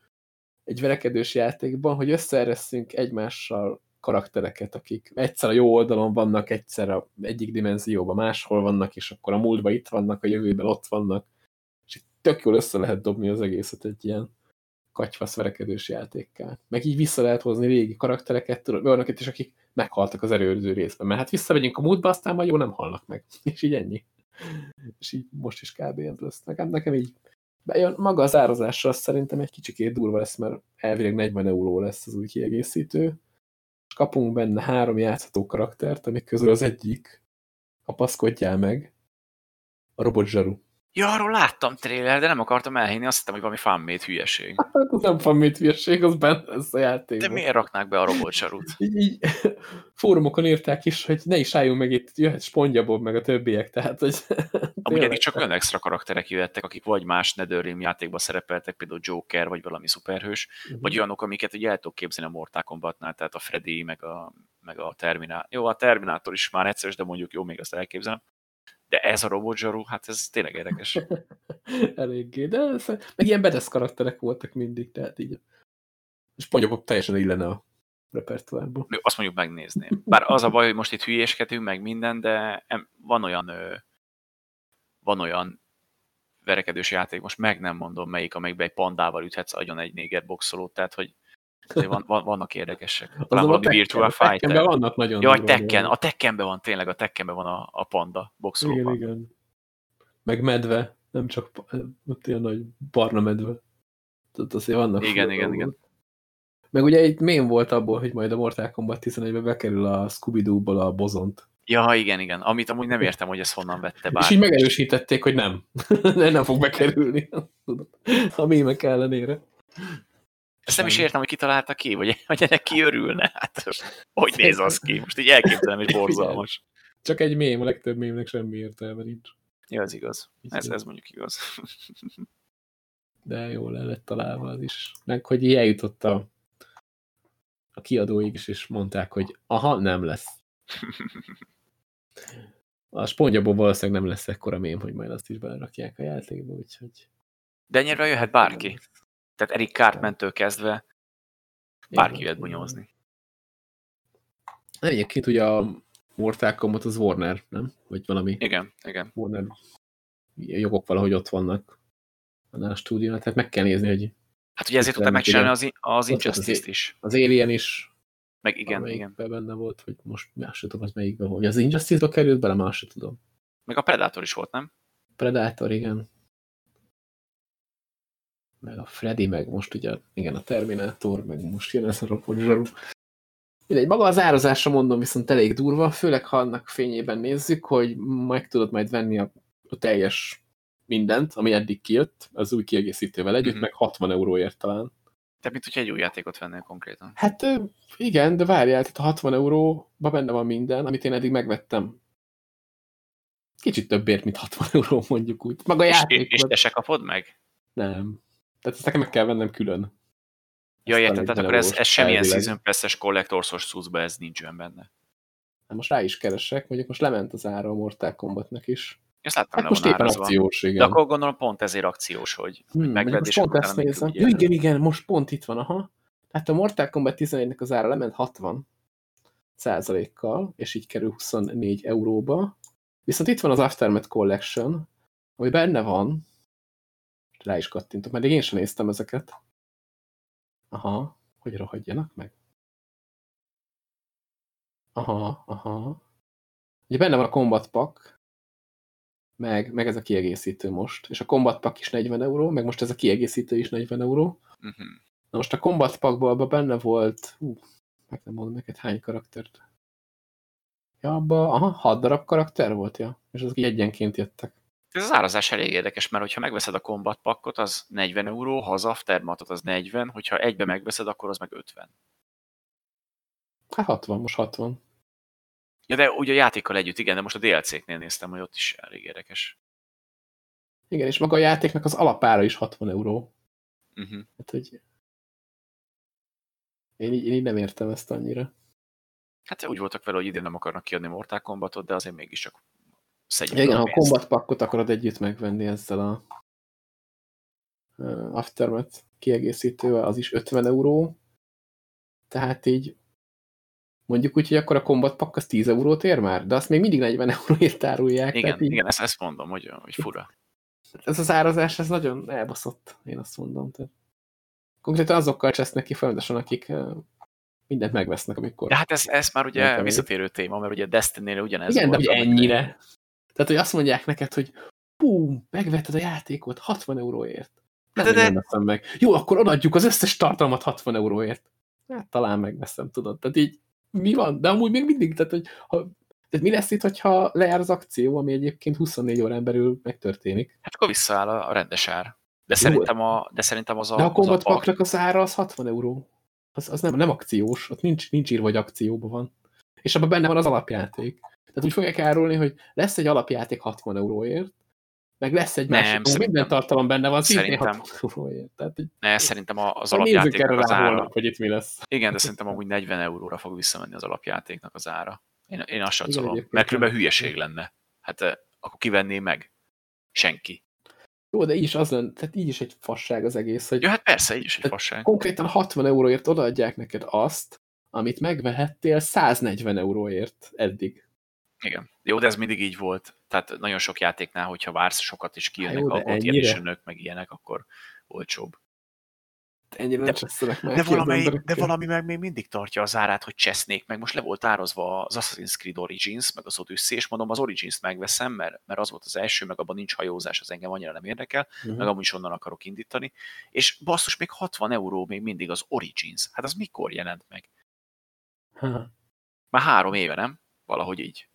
egy verekedős játékban, hogy összeereszünk egymással karaktereket, akik egyszer a jó oldalon vannak, egyszer a egyik dimenzióban máshol vannak, és akkor a múltban itt vannak, a jövőben ott vannak, és tök jól össze lehet dobni az egészet egy ilyen katyvasz verekedős játékkel. Meg így vissza lehet hozni régi karaktereket, olyanokat is, akik meghaltak az erőző részben. Mert hát visszamegyünk a múltba, aztán majd jó nem halnak meg. (laughs) És így ennyi. És így most is kb. lesz. Nekem, nekem így bejön. Maga az árazással szerintem egy kicsikét durva lesz, mert elvileg 40 euró lesz az új kiegészítő. Kapunk benne három játszható karaktert, amik közül az egyik kapaszkodjál meg, a robot zsaru. Ja, arról láttam trailer, de nem akartam elhinni, azt hittem, hogy valami fanmade hülyeség. Hát az nem fanmade hülyeség, az benne ez a játék. De miért raknák be a robotsarút? így, így, fórumokon írták is, hogy ne is álljunk meg itt, jöhet Spongyabob meg a többiek, tehát hogy... (laughs) Amúgy eddig csak olyan extra karakterek jöttek, akik vagy más Netherrealm játékban szerepeltek, például Joker, vagy valami szuperhős, uh -huh. vagy olyanok, amiket ugye el tudok képzelni a Mortal Kombatnál, tehát a Freddy, meg a, meg a Terminátor. Jó, a Terminátor is már egyszerűs, de mondjuk jó, még azt elképzelem. De ez a robotzsaru, hát ez tényleg érdekes. (laughs) Eléggé, de ez, meg ilyen bedesz karakterek voltak mindig, tehát így. És mondjuk teljesen illene a repertoárból. Azt mondjuk megnézném. Bár az a baj, hogy most itt hülyéskedünk, meg minden, de van olyan van olyan verekedős játék, most meg nem mondom melyik, amelyikben egy pandával üthetsz agyon egy néger boxolót, tehát hogy Van, van, vannak érdekesek. Talán valami a Virtual Fighter. vannak nagyon a Tekken, a Tekkenben van tényleg, a Tekkenben van a, a panda boxolóban. Igen, igen. Meg medve, nem csak ott ilyen nagy barna medve. Tehát azért vannak. Igen, igen, igen. Meg ugye egy mém volt abból, hogy majd a Mortal Kombat 11-be bekerül a Scooby-Doo-ból a bozont. Ja, igen, igen. Amit amúgy nem értem, hogy ezt honnan vette bár. És így megerősítették, hogy (laughs) nem. nem fog bekerülni. A mémek ellenére. Ezt nem is értem, hogy kitalálta ki, vagy, (laughs) hogy ennek ki örülne. Hát, hogy néz az ki? Most így elképzelem, hogy (laughs) borzalmas. Csak egy mém, a legtöbb mémnek semmi értelme nincs. Ja, ez igaz. Ez, ez mondjuk igaz. (laughs) De jól el lett találva az is. Meg, hogy így eljutott a, a kiadóig is, és mondták, hogy aha, nem lesz. A spongyaból valószínűleg nem lesz ekkora mém, hogy majd azt is belerakják a játékba, úgyhogy... De ennyire jöhet bárki. Tehát Eric Cartmentől kezdve bárki jöhet bunyózni. Egyébként ugye a Mortal Kombat az Warner, nem? Vagy valami? Igen, igen. Warner jogok valahogy ott vannak a stúdiónak, tehát meg kell nézni, hogy... Hát ugye ezért tudták megcsinálni az, az Injustice-t is. Az Alien is. Meg igen, igen. benne volt, hogy most más sem tudom, az melyikben volt. Az Injustice-ba került bele, más sem tudom. Meg a Predator is volt, nem? Predator, igen. Meg a Freddy, meg most ugye, igen, a Terminator, meg most jön ez a ropott zsaru. Mindegy, maga az árazásra mondom viszont elég durva, főleg ha annak fényében nézzük, hogy meg tudod majd venni a, a teljes mindent, ami eddig kijött, az új kiegészítővel együtt, mm -hmm. meg 60 euróért talán. Tehát mint hogyha egy új játékot vennél konkrétan. Hát igen, de várjál, tehát a 60 euróban benne van minden, amit én eddig megvettem. Kicsit többért, mint 60 euró mondjuk úgy. Maga a játék. És, és te se kapod meg? Nem. Tehát ezt nekem meg kell vennem külön. Ja, érted, tehát akkor ez, ez semmilyen Season Pass-es kollektorszos cuccba ez nincsen benne. Hát most rá is keresek, mondjuk most lement az ára a Mortal Kombatnak is. Ezt láttam, hát most éppen akciós, igen. De akkor gondolom pont ezért akciós, hogy hmm, megvedd, és pont ezt nézem. Ja, igen, igen, most pont itt van, aha. Hát a Mortal Kombat 11-nek az ára lement 60 százalékkal, és így kerül 24 euróba. Viszont itt van az Aftermath Collection, ami benne van, rá is kattintok, mert én sem néztem ezeket. Aha, hogy rohadjanak meg. Aha, aha. Ugye benne van a Combat Pack, meg, meg ez a kiegészítő most. És a Combat Pack is 40 euró, meg most ez a kiegészítő is 40 euró. Uh mhm. -huh. Na most a Combat Packban benne volt, hú, meg nem mondom neked hány karaktert. Ja, abban, aha, 6 darab karakter volt, ja. És azok egyenként jöttek. Ez az árazás elég érdekes, mert hogyha megveszed a Combat Packot, az 40 euró, ha az Aftermatot az 40, hogyha egybe megveszed, akkor az meg 50. Hát 60, most 60. Ja, de ugye a játékkal együtt, igen, de most a DLC-knél néztem, hogy ott is elég érdekes. Igen, és maga a játéknak az alapára is 60 euró. Uh -huh. Hát, hogy én így, én így nem értem ezt annyira. Hát úgy voltak vele, hogy idén nem akarnak kiadni Mortal Kombatot, de azért mégiscsak szedjük Igen, ha a Combat Packot akarod együtt megvenni ezzel a Aftermath kiegészítővel, az is 50 euró. Tehát így Mondjuk úgy, hogy akkor a Combat Pack az 10 eurót ér már, de azt még mindig 40 (laughs) euróért árulják. Igen, így... igen ezt, ezt mondom, hogy, hogy fura. Ez az árazás, ez nagyon elbaszott, én azt mondom. Tehát konkrétan azokkal csesznek ki folyamatosan, akik mindent megvesznek, amikor... De hát ez, ez már ugye visszatérő téma, mert ugye Destiny-nél ugyanez Igen, volt, de hogy ennyire. Tehát, hogy azt mondják neked, hogy bum, megvetted a játékot 60 euróért. Nem de, de, meg. Jó, akkor odaadjuk az összes tartalmat 60 euróért. Hát talán megveszem, tudod. Tehát így mi van? De amúgy még mindig, tehát, hogy ha, tehát mi lesz itt, hogyha lejár az akció, ami egyébként 24 órán belül megtörténik? Hát akkor visszaáll a rendes ár. De szerintem, a, de szerintem az a... De a Combat Packnak az ára az 60 euró. Az, az nem, nem akciós, ott nincs, nincs írva, hogy akcióban van. És abban benne van az alapjáték. Tehát úgy fogják árulni, hogy lesz egy alapjáték 60 euróért, meg lesz egy nem, másik, szerintem, minden tartalom benne van, szerintem, Tehát, ne, szerintem az alapjátéknak az ára. Holnap, hogy itt mi lesz. Igen, de szerintem amúgy 40 euróra fog visszamenni az alapjátéknak az ára. Én, én azt satszolom, mert kb. hülyeség lenne. Hát eh, akkor kivenné meg? Senki. Jó, de így is az lenne, tehát így is egy fasság az egész. Hogy Jó, hát persze, így is egy fasság. Konkrétan 60 euróért odaadják neked azt, amit megvehettél 140 euróért eddig. Igen. Jó, de ez mindig így volt. Tehát nagyon sok játéknál, hogyha vársz sokat is kijönnek a edition meg ilyenek, akkor olcsóbb. Ennyire de, már de valami, de valami meg még mindig tartja az árát, hogy csesznék meg. Most le volt ározva az Assassin's Creed Origins, meg az Odyssey, és mondom, az Origins-t megveszem, mert, mert az volt az első, meg abban nincs hajózás, az engem annyira nem érdekel, uh-huh. meg amúgy is onnan akarok indítani. És basszus, még 60 euró még mindig az Origins. Hát az mikor jelent meg? Ha. Már három éve, nem? Valahogy így.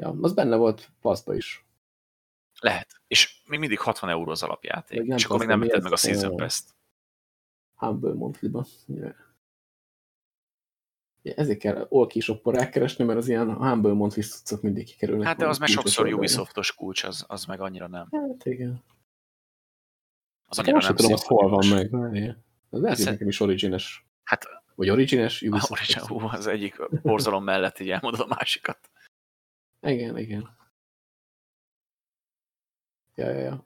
Ja, az benne volt paszba is. Lehet. És még mindig 60 euró az alapjáték. És akkor még nem vetted meg a Season Pass-t. Humble Monthly-ba. Yeah. Ja, ezért kell Olkisopon rákeresni, mert az ilyen Humble Monthly cuccok mindig kikerülnek. Hát de az meg sokszor Ubisoftos kulcs, az, az meg annyira nem. Hát igen. Az annyira nem tudom, az hol van meg. Az lehet, hogy nekem is origines. Hát, Vagy origines Ubisoft. Origin, ú, az egyik borzalom mellett így elmondod a másikat. Igen, igen. Ja, ja, ja.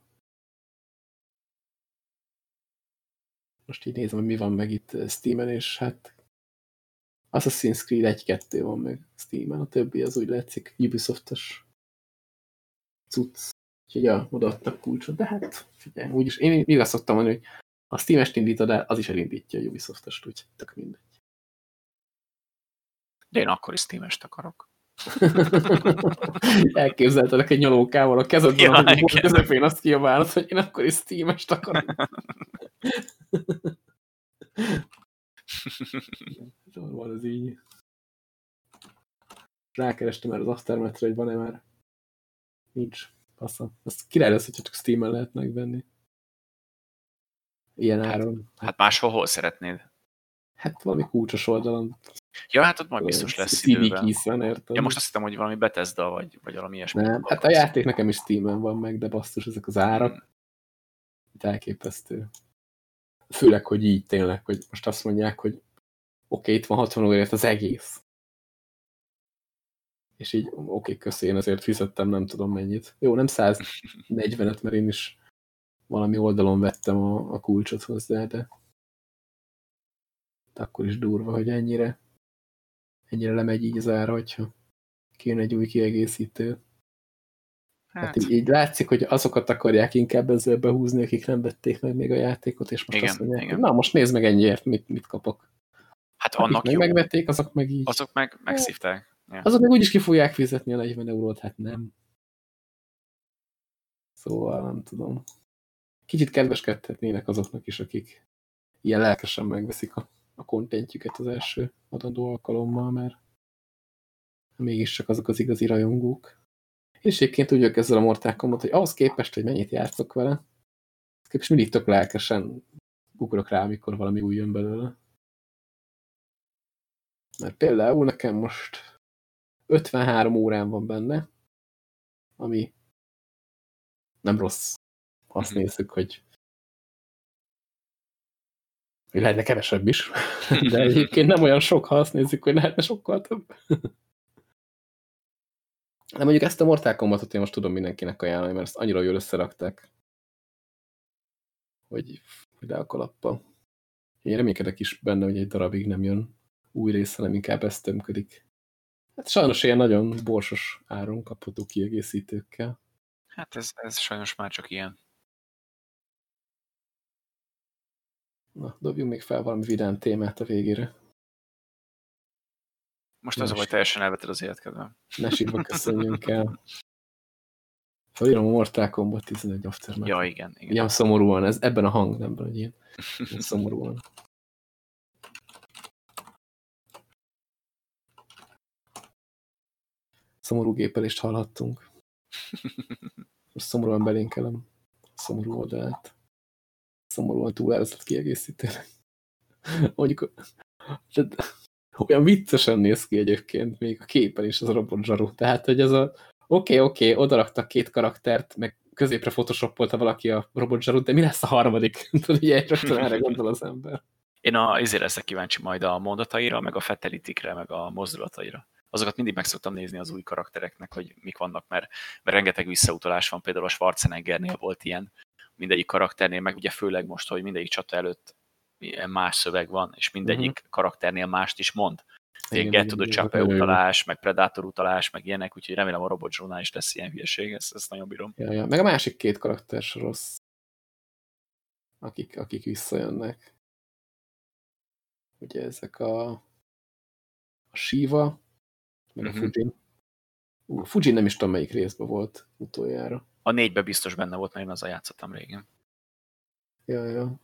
Most így nézem, hogy mi van meg itt eh, Steam-en, és hát Assassin's Creed 1-2 van meg Steam-en, a többi az úgy látszik Ubisoft-os cucc. Úgyhogy ja, odaadtak kulcsot, de hát figyelj, úgyis én még azt szoktam mondani, hogy ha Steam-est indítod el, az is elindítja a Ubisoft-ost, úgy tök mindegy. De én akkor is Steam-est akarok. (laughs) Elképzeltelek egy nyalókával a kezedben, ja, a közepén azt kiabálod, hogy én akkor is Steam-est akarok. (laughs) van az így. Rákerestem már az Aftermath-re, hogy van-e már. Nincs. Passza. Azt király lesz, hogyha csak Steam-en lehet megvenni. Ilyen hát, áron. Hát máshol hol szeretnéd? Hát valami kulcsos oldalon. Ja, hát ott majd biztos lesz időben. Készen, érted? Ja, most azt hittem, hogy valami Bethesda, vagy, vagy valami ilyesmi. Nem, hát a játék nekem is Steam-en van meg, de basszus, ezek az árak. Hmm. Elképesztő. Főleg, hogy így tényleg, hogy most azt mondják, hogy oké, okay, itt van 60 óráért az egész. És így, oké, okay, köszi, én azért fizettem nem tudom mennyit. Jó, nem 140-et, mert én is valami oldalon vettem a, a kulcsot hozzá, de de akkor is durva, hogy ennyire, ennyire lemegy így az ára, hogyha kéne egy új kiegészítő. Hát, hát így, így látszik, hogy azokat akarják inkább ezzel behúzni, akik nem vették meg még a játékot, és most igen, azt mondják, igen. na most nézd meg ennyiért, mit, mit kapok. Hát annak meg megvették, azok meg így. Azok meg megszívták. Ja. Azok meg úgyis ki fogják fizetni a 40 eurót, hát nem. Szóval nem tudom. Kicsit kedveskedhetnének azoknak is, akik ilyen lelkesen megveszik a a kontentjüket az első adandó alkalommal, mert mégiscsak azok az igazi rajongók. És egyébként úgy vagyok ezzel a Mortal Kombat, hogy ahhoz képest, hogy mennyit játszok vele, képest mindig tök lelkesen ugrok rá, amikor valami új jön belőle. Mert például nekem most 53 órán van benne, ami nem rossz. Azt mm -hmm. nézzük, hogy lehetne kevesebb is, (laughs) de egyébként nem olyan sok, ha azt nézzük, hogy lehetne sokkal több. De mondjuk ezt a Mortal Kombatot én most tudom mindenkinek ajánlani, mert ezt annyira jól összerakták, hogy, le a kalappal. Én reménykedek is benne, hogy egy darabig nem jön új része, nem inkább ezt tömködik. Hát sajnos ilyen nagyon borsos áron kapható kiegészítőkkel. Hát ez, ez sajnos már csak ilyen. Na, dobjunk még fel valami vidám témát a végére. Most az, hogy teljesen elveted az életkedvem. Ne sírva (laughs) köszönjünk el. Felírom a Mortal Kombat 11 Aftermath. Ja, igen. igen. Ilyen szomorúan, ez ebben a hangnemben, hogy ilyen, ilyen (laughs) szomorúan. Szomorú gépelést hallhattunk. (laughs) Most szomorúan belénkelem a szomorú oldalát szomorúan túlárazott kiegészítőnek. (laughs) Mondjuk, olyan viccesen néz ki egyébként még a képen is az a robot zsaru. Tehát, hogy ez a oké, okay, oké, okay, odaraktak két karaktert, meg középre photoshopolta valaki a robot zsarut, de mi lesz a harmadik? (laughs) Tudod, ugye rögtön erre gondol az ember. Én a, ezért leszek kíváncsi majd a mondataira, meg a fatalitikre, meg a mozdulataira. Azokat mindig meg szoktam nézni az új karaktereknek, hogy mik vannak, mert, mert rengeteg visszautalás van, például a Schwarzeneggernél volt ilyen, mindegyik karakternél, meg ugye főleg most, hogy mindegyik csata előtt más szöveg van, és mindegyik uh-huh. karakternél mást is mond. Ilyen Get to the Chape utalás, meg Predator utalás, meg ilyenek, úgyhogy remélem a Robot Zsónál is lesz ilyen hülyeség, ezt, ezt nagyon bírom. Ja, ja. Meg a másik két karakter rossz. akik, akik visszajönnek. Ugye ezek a, a Shiva, meg uh -huh. a mhm. Fujin. Uh, Fujin nem is tudom, melyik részben volt utoljára. A négybe biztos benne volt, mert én azzal játszottam régen. Ja, ja.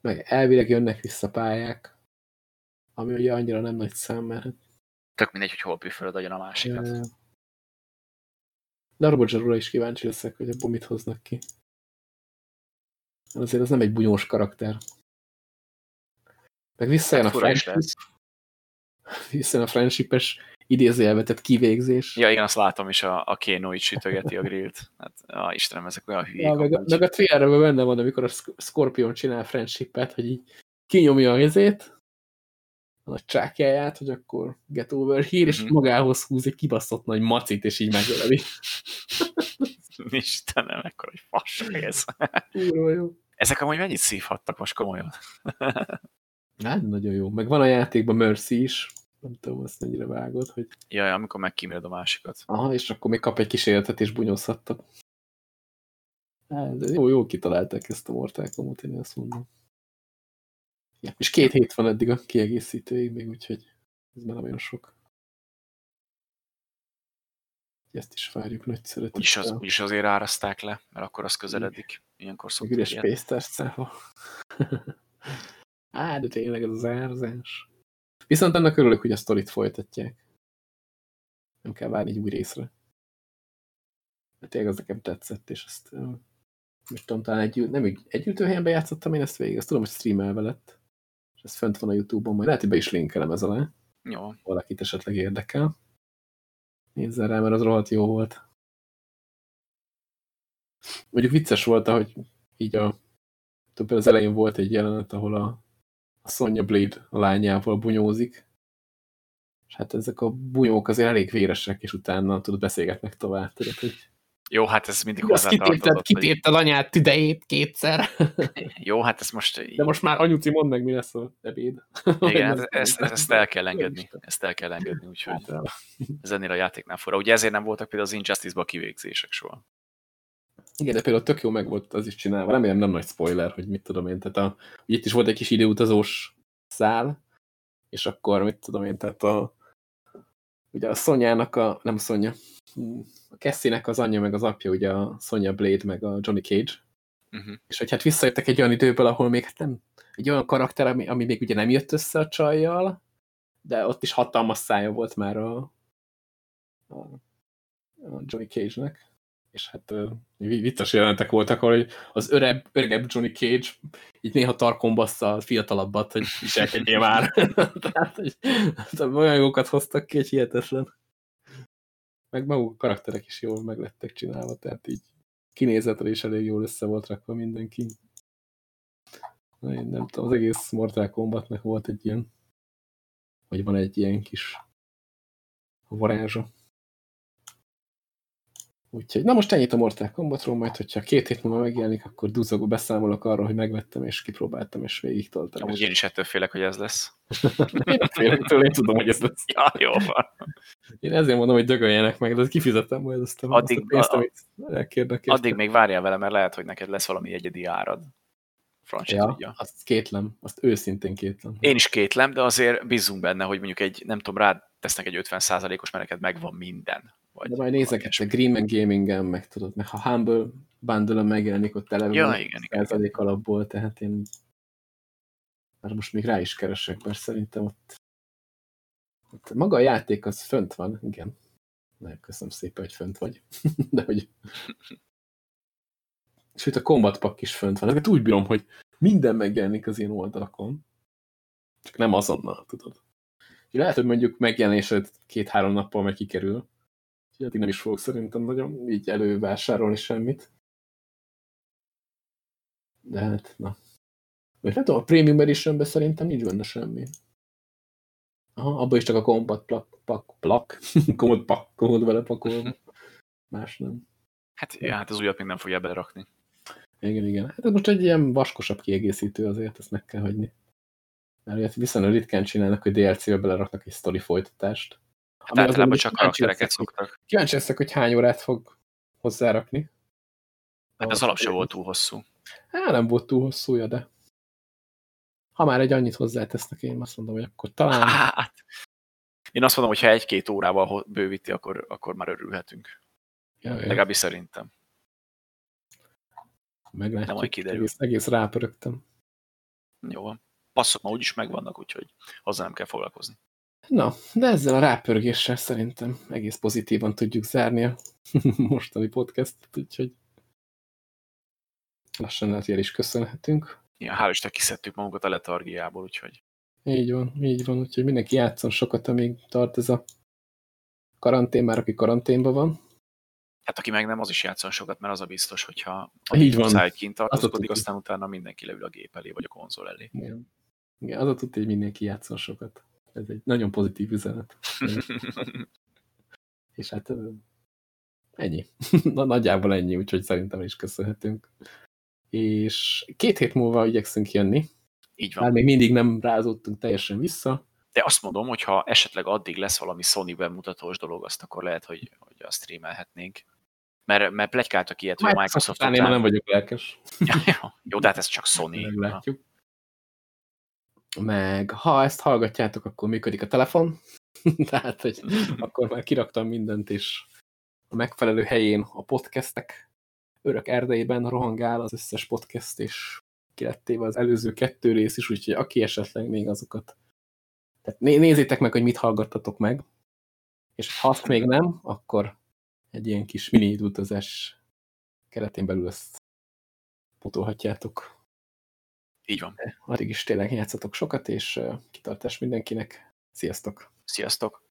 Meg elvileg jönnek vissza pályák, ami ugye annyira nem nagy szám, mert... Tök mindegy, hogy hol püfölöd agyon a másikat. Ja, ja. De a Roger is kíváncsi leszek, hogy abból mit hoznak ki. Azért az nem egy bunyós karakter. Meg visszajön hát a friendship. Visszajön a friendship-es idézőjelbe tett kivégzés. Ja, igen, azt látom is, a, a Kéno így sütögeti a grillt. Hát, a Istenem, ezek olyan hülyék. Ja, meg, meg a trailerben benne van, amikor a Scorpion csinál friendship-et, hogy így kinyomja a izét, a nagy csákjáját, hogy akkor get over here, mm -hmm. és magához húz egy kibaszott nagy macit, és így megöleli. (laughs) Istenem, ekkor egy fasság ez. Úrva jó. Ezek amúgy mennyit szívhattak most komolyan? (laughs) Hát, nagyon jó. Meg van a játékban Mercy is. Nem tudom, azt mennyire vágod, hogy... Jaj, amikor megkíméred a másikat. Aha, és akkor még kap egy kis életet, és bunyózhattak. Hát, de jó, jó kitalálták ezt a Mortal Kombat, én azt mondom. Ja, és két hét van eddig a kiegészítőig még, úgyhogy ez már nem olyan sok. Ezt is várjuk nagy szeretettel. Úgyis, az, úgyis azért áraszták le, mert akkor az közeledik. Ilyenkor szoktuk Üres pénztárcával. (laughs) Á, de tényleg ez az árzás. Viszont annak örülök, hogy a sztorit folytatják. Nem kell várni egy új részre. De tényleg az nekem tetszett, és ezt most tudom, talán egy, nem egy, egy ütőhelyen bejátszottam én ezt végig, azt tudom, hogy streamelve lett. És ez fent van a Youtube-on, majd lehet, hogy be is linkelem ez alá. Jó. Valakit esetleg érdekel. Nézzen rá, mert az rohadt jó volt. Mondjuk vicces volt, hogy így a például az elején volt egy jelenet, ahol a, a Sonja Blade lányával bunyózik, és hát ezek a bunyók azért elég véresek, és utána tudod beszélgetnek tovább, tudod, hogy jó, hát ez mindig hozzátartozott. Kitépted, hogy... anyát tüdejét kétszer. (laughs) Jó, hát ez most... De most már anyuci mondd meg, mi lesz a ebéd. Igen, (laughs) hát ezt, ezt, el kell engedni. Ezt el kell engedni, úgyhogy hát, ez ennél a játéknál fura. Ugye ezért nem voltak például az Injustice-ban kivégzések soha. Igen, de például tök jó meg volt az is csinálva. Remélem nem nagy spoiler, hogy mit tudom én. Tehát a, itt is volt egy kis időutazós szál, és akkor mit tudom én, tehát a, ugye a Szonyának a, nem Szonya, a Cassie-nek az anyja meg az apja, ugye a Sonya Blade meg a Johnny Cage, uh -huh. és hogy hát visszajöttek egy olyan időből, ahol még hát nem, egy olyan karakter, ami, ami még ugye nem jött össze a csajjal, de ott is hatalmas szája volt már a, a, a Johnny Cage-nek és hát vicces jelentek voltak, hogy az öreg, öregebb Johnny Cage így néha tarkon bassza a fiatalabbat, hogy viselkedjél már. (laughs) Tehát, hogy, olyan jókat hoztak ki, hogy hihetetlen. Meg maguk a karakterek is jól meg lettek csinálva, tehát így kinézetre is elég jól össze volt rakva mindenki. Na, én nem tudom, az egész Mortal Kombatnak volt egy ilyen, vagy van egy ilyen kis varázsa. Úgyhogy, na most ennyit a Mortal Kombatról, majd hogyha két hét múlva megjelenik, akkor duzzogó beszámolok arról, hogy megvettem, és kipróbáltam, és végig toltam. Amúgy én is ettől félek, hogy ez lesz. (laughs) én félek tőle, én tudom, hogy ez lesz. Ja, jó van. Én ezért mondom, hogy dögöljenek meg, de kifizettem majd azt a, addig, azt a pénzt, amit elkérnek. Addig még várjál vele, mert lehet, hogy neked lesz valami egyedi árad. Francia ja, tudja. azt kétlem, azt őszintén kétlem. Én is kétlem, de azért bízunk benne, hogy mondjuk egy, nem tudom, rád tesznek egy 50%-os, mert neked megvan minden vagy De majd nézek a Green Gaming-en, meg tudod, meg ha Humble bundle megjelenik, ott eleve ja, igen, igen. alapból, tehát én már most még rá is keresek, mert szerintem ott, ott maga a játék az fönt van, igen. Nagyon köszönöm szépen, hogy fönt vagy. (laughs) De hogy... Sőt, a Combat Pack is fönt van. Ezeket úgy bírom, hogy minden megjelenik az ilyen oldalakon. Csak nem azonnal, tudod. Lehet, hogy mondjuk megjelenésed két-három nappal meg kikerül, Úgyhogy nem is fogok szerintem nagyon így elővásárolni semmit. De hát, na. Vagy nem tudom, a Premium edition szerintem nincs benne semmi. Aha, abban is csak a kompat plak, pak, plak, (laughs) komod pak, komod vele pakolva. Más nem. Hát, ja, hát az újat még nem fogja belerakni. Igen, igen. Hát ez most egy ilyen vaskosabb kiegészítő azért, ezt meg kell hagyni. Mert viszonylag ritkán csinálnak, hogy DLC-be beleraknak egy sztori folytatást. Hát általában csak karaktereket szoktak. Kíváncsi leszek, hogy hány órát fog hozzárakni. Hát az alap se volt túl hosszú. Hát nem volt túl hosszúja, de ha már egy annyit hozzátesznek, én azt mondom, hogy akkor talán... Hát, én azt mondom, hogy ha egy-két órával bővíti, akkor, akkor már örülhetünk. Ja, Legalábbis szerintem. Meglátjuk. Nem majd kiderül. Egész, egész rápörögtem. Jó van. Passzok ma úgyis megvannak, úgyhogy hozzá nem kell foglalkozni. Na, de ezzel a rápörgéssel szerintem egész pozitívan tudjuk zárni a (laughs) mostani podcastot, úgyhogy lassan lehet el is köszönhetünk. Ja, hál' Isten kiszedtük magunkat a letargiából, úgyhogy... Így van, így van, úgyhogy mindenki játszon sokat, amíg tart ez a karantén, már aki karanténban van. Hát aki meg nem, az is játszon sokat, mert az a biztos, hogyha így van. Kint tartózkodik, az aztán utána mindenki leül a gép elé, vagy a konzol elé. Igen, Igen az a tudja, hogy mindenki játszon sokat. Ez egy nagyon pozitív üzenet. (laughs) És hát ennyi. (laughs) Na, nagyjából ennyi, úgyhogy szerintem is köszönhetünk. És két hét múlva igyekszünk jönni. Így van. Már még mindig nem rázódtunk teljesen vissza. De azt mondom, hogy ha esetleg addig lesz valami Sony bemutatós dolog, azt akkor lehet, hogy, hogy azt streamelhetnénk. Mert, mert plegykáltak ilyet, hogy a Microsoft után... Én nem vagyok lelkes. Ja. Jó, de hát ez csak Sony. Meglátjuk. Meg ha ezt hallgatjátok, akkor működik a telefon. (laughs) Tehát, hogy (laughs) akkor már kiraktam mindent, és a megfelelő helyén a podcastek örök erdeiben rohangál az összes podcast, és kilettéve az előző kettő rész is, úgyhogy aki esetleg még azokat. Tehát nézzétek meg, hogy mit hallgattatok meg, és ha azt még nem, akkor egy ilyen kis mini utazás keretén belül ezt potolhatjátok. Így van. Addig is tényleg játszatok sokat, és kitartás mindenkinek. Sziasztok! Sziasztok!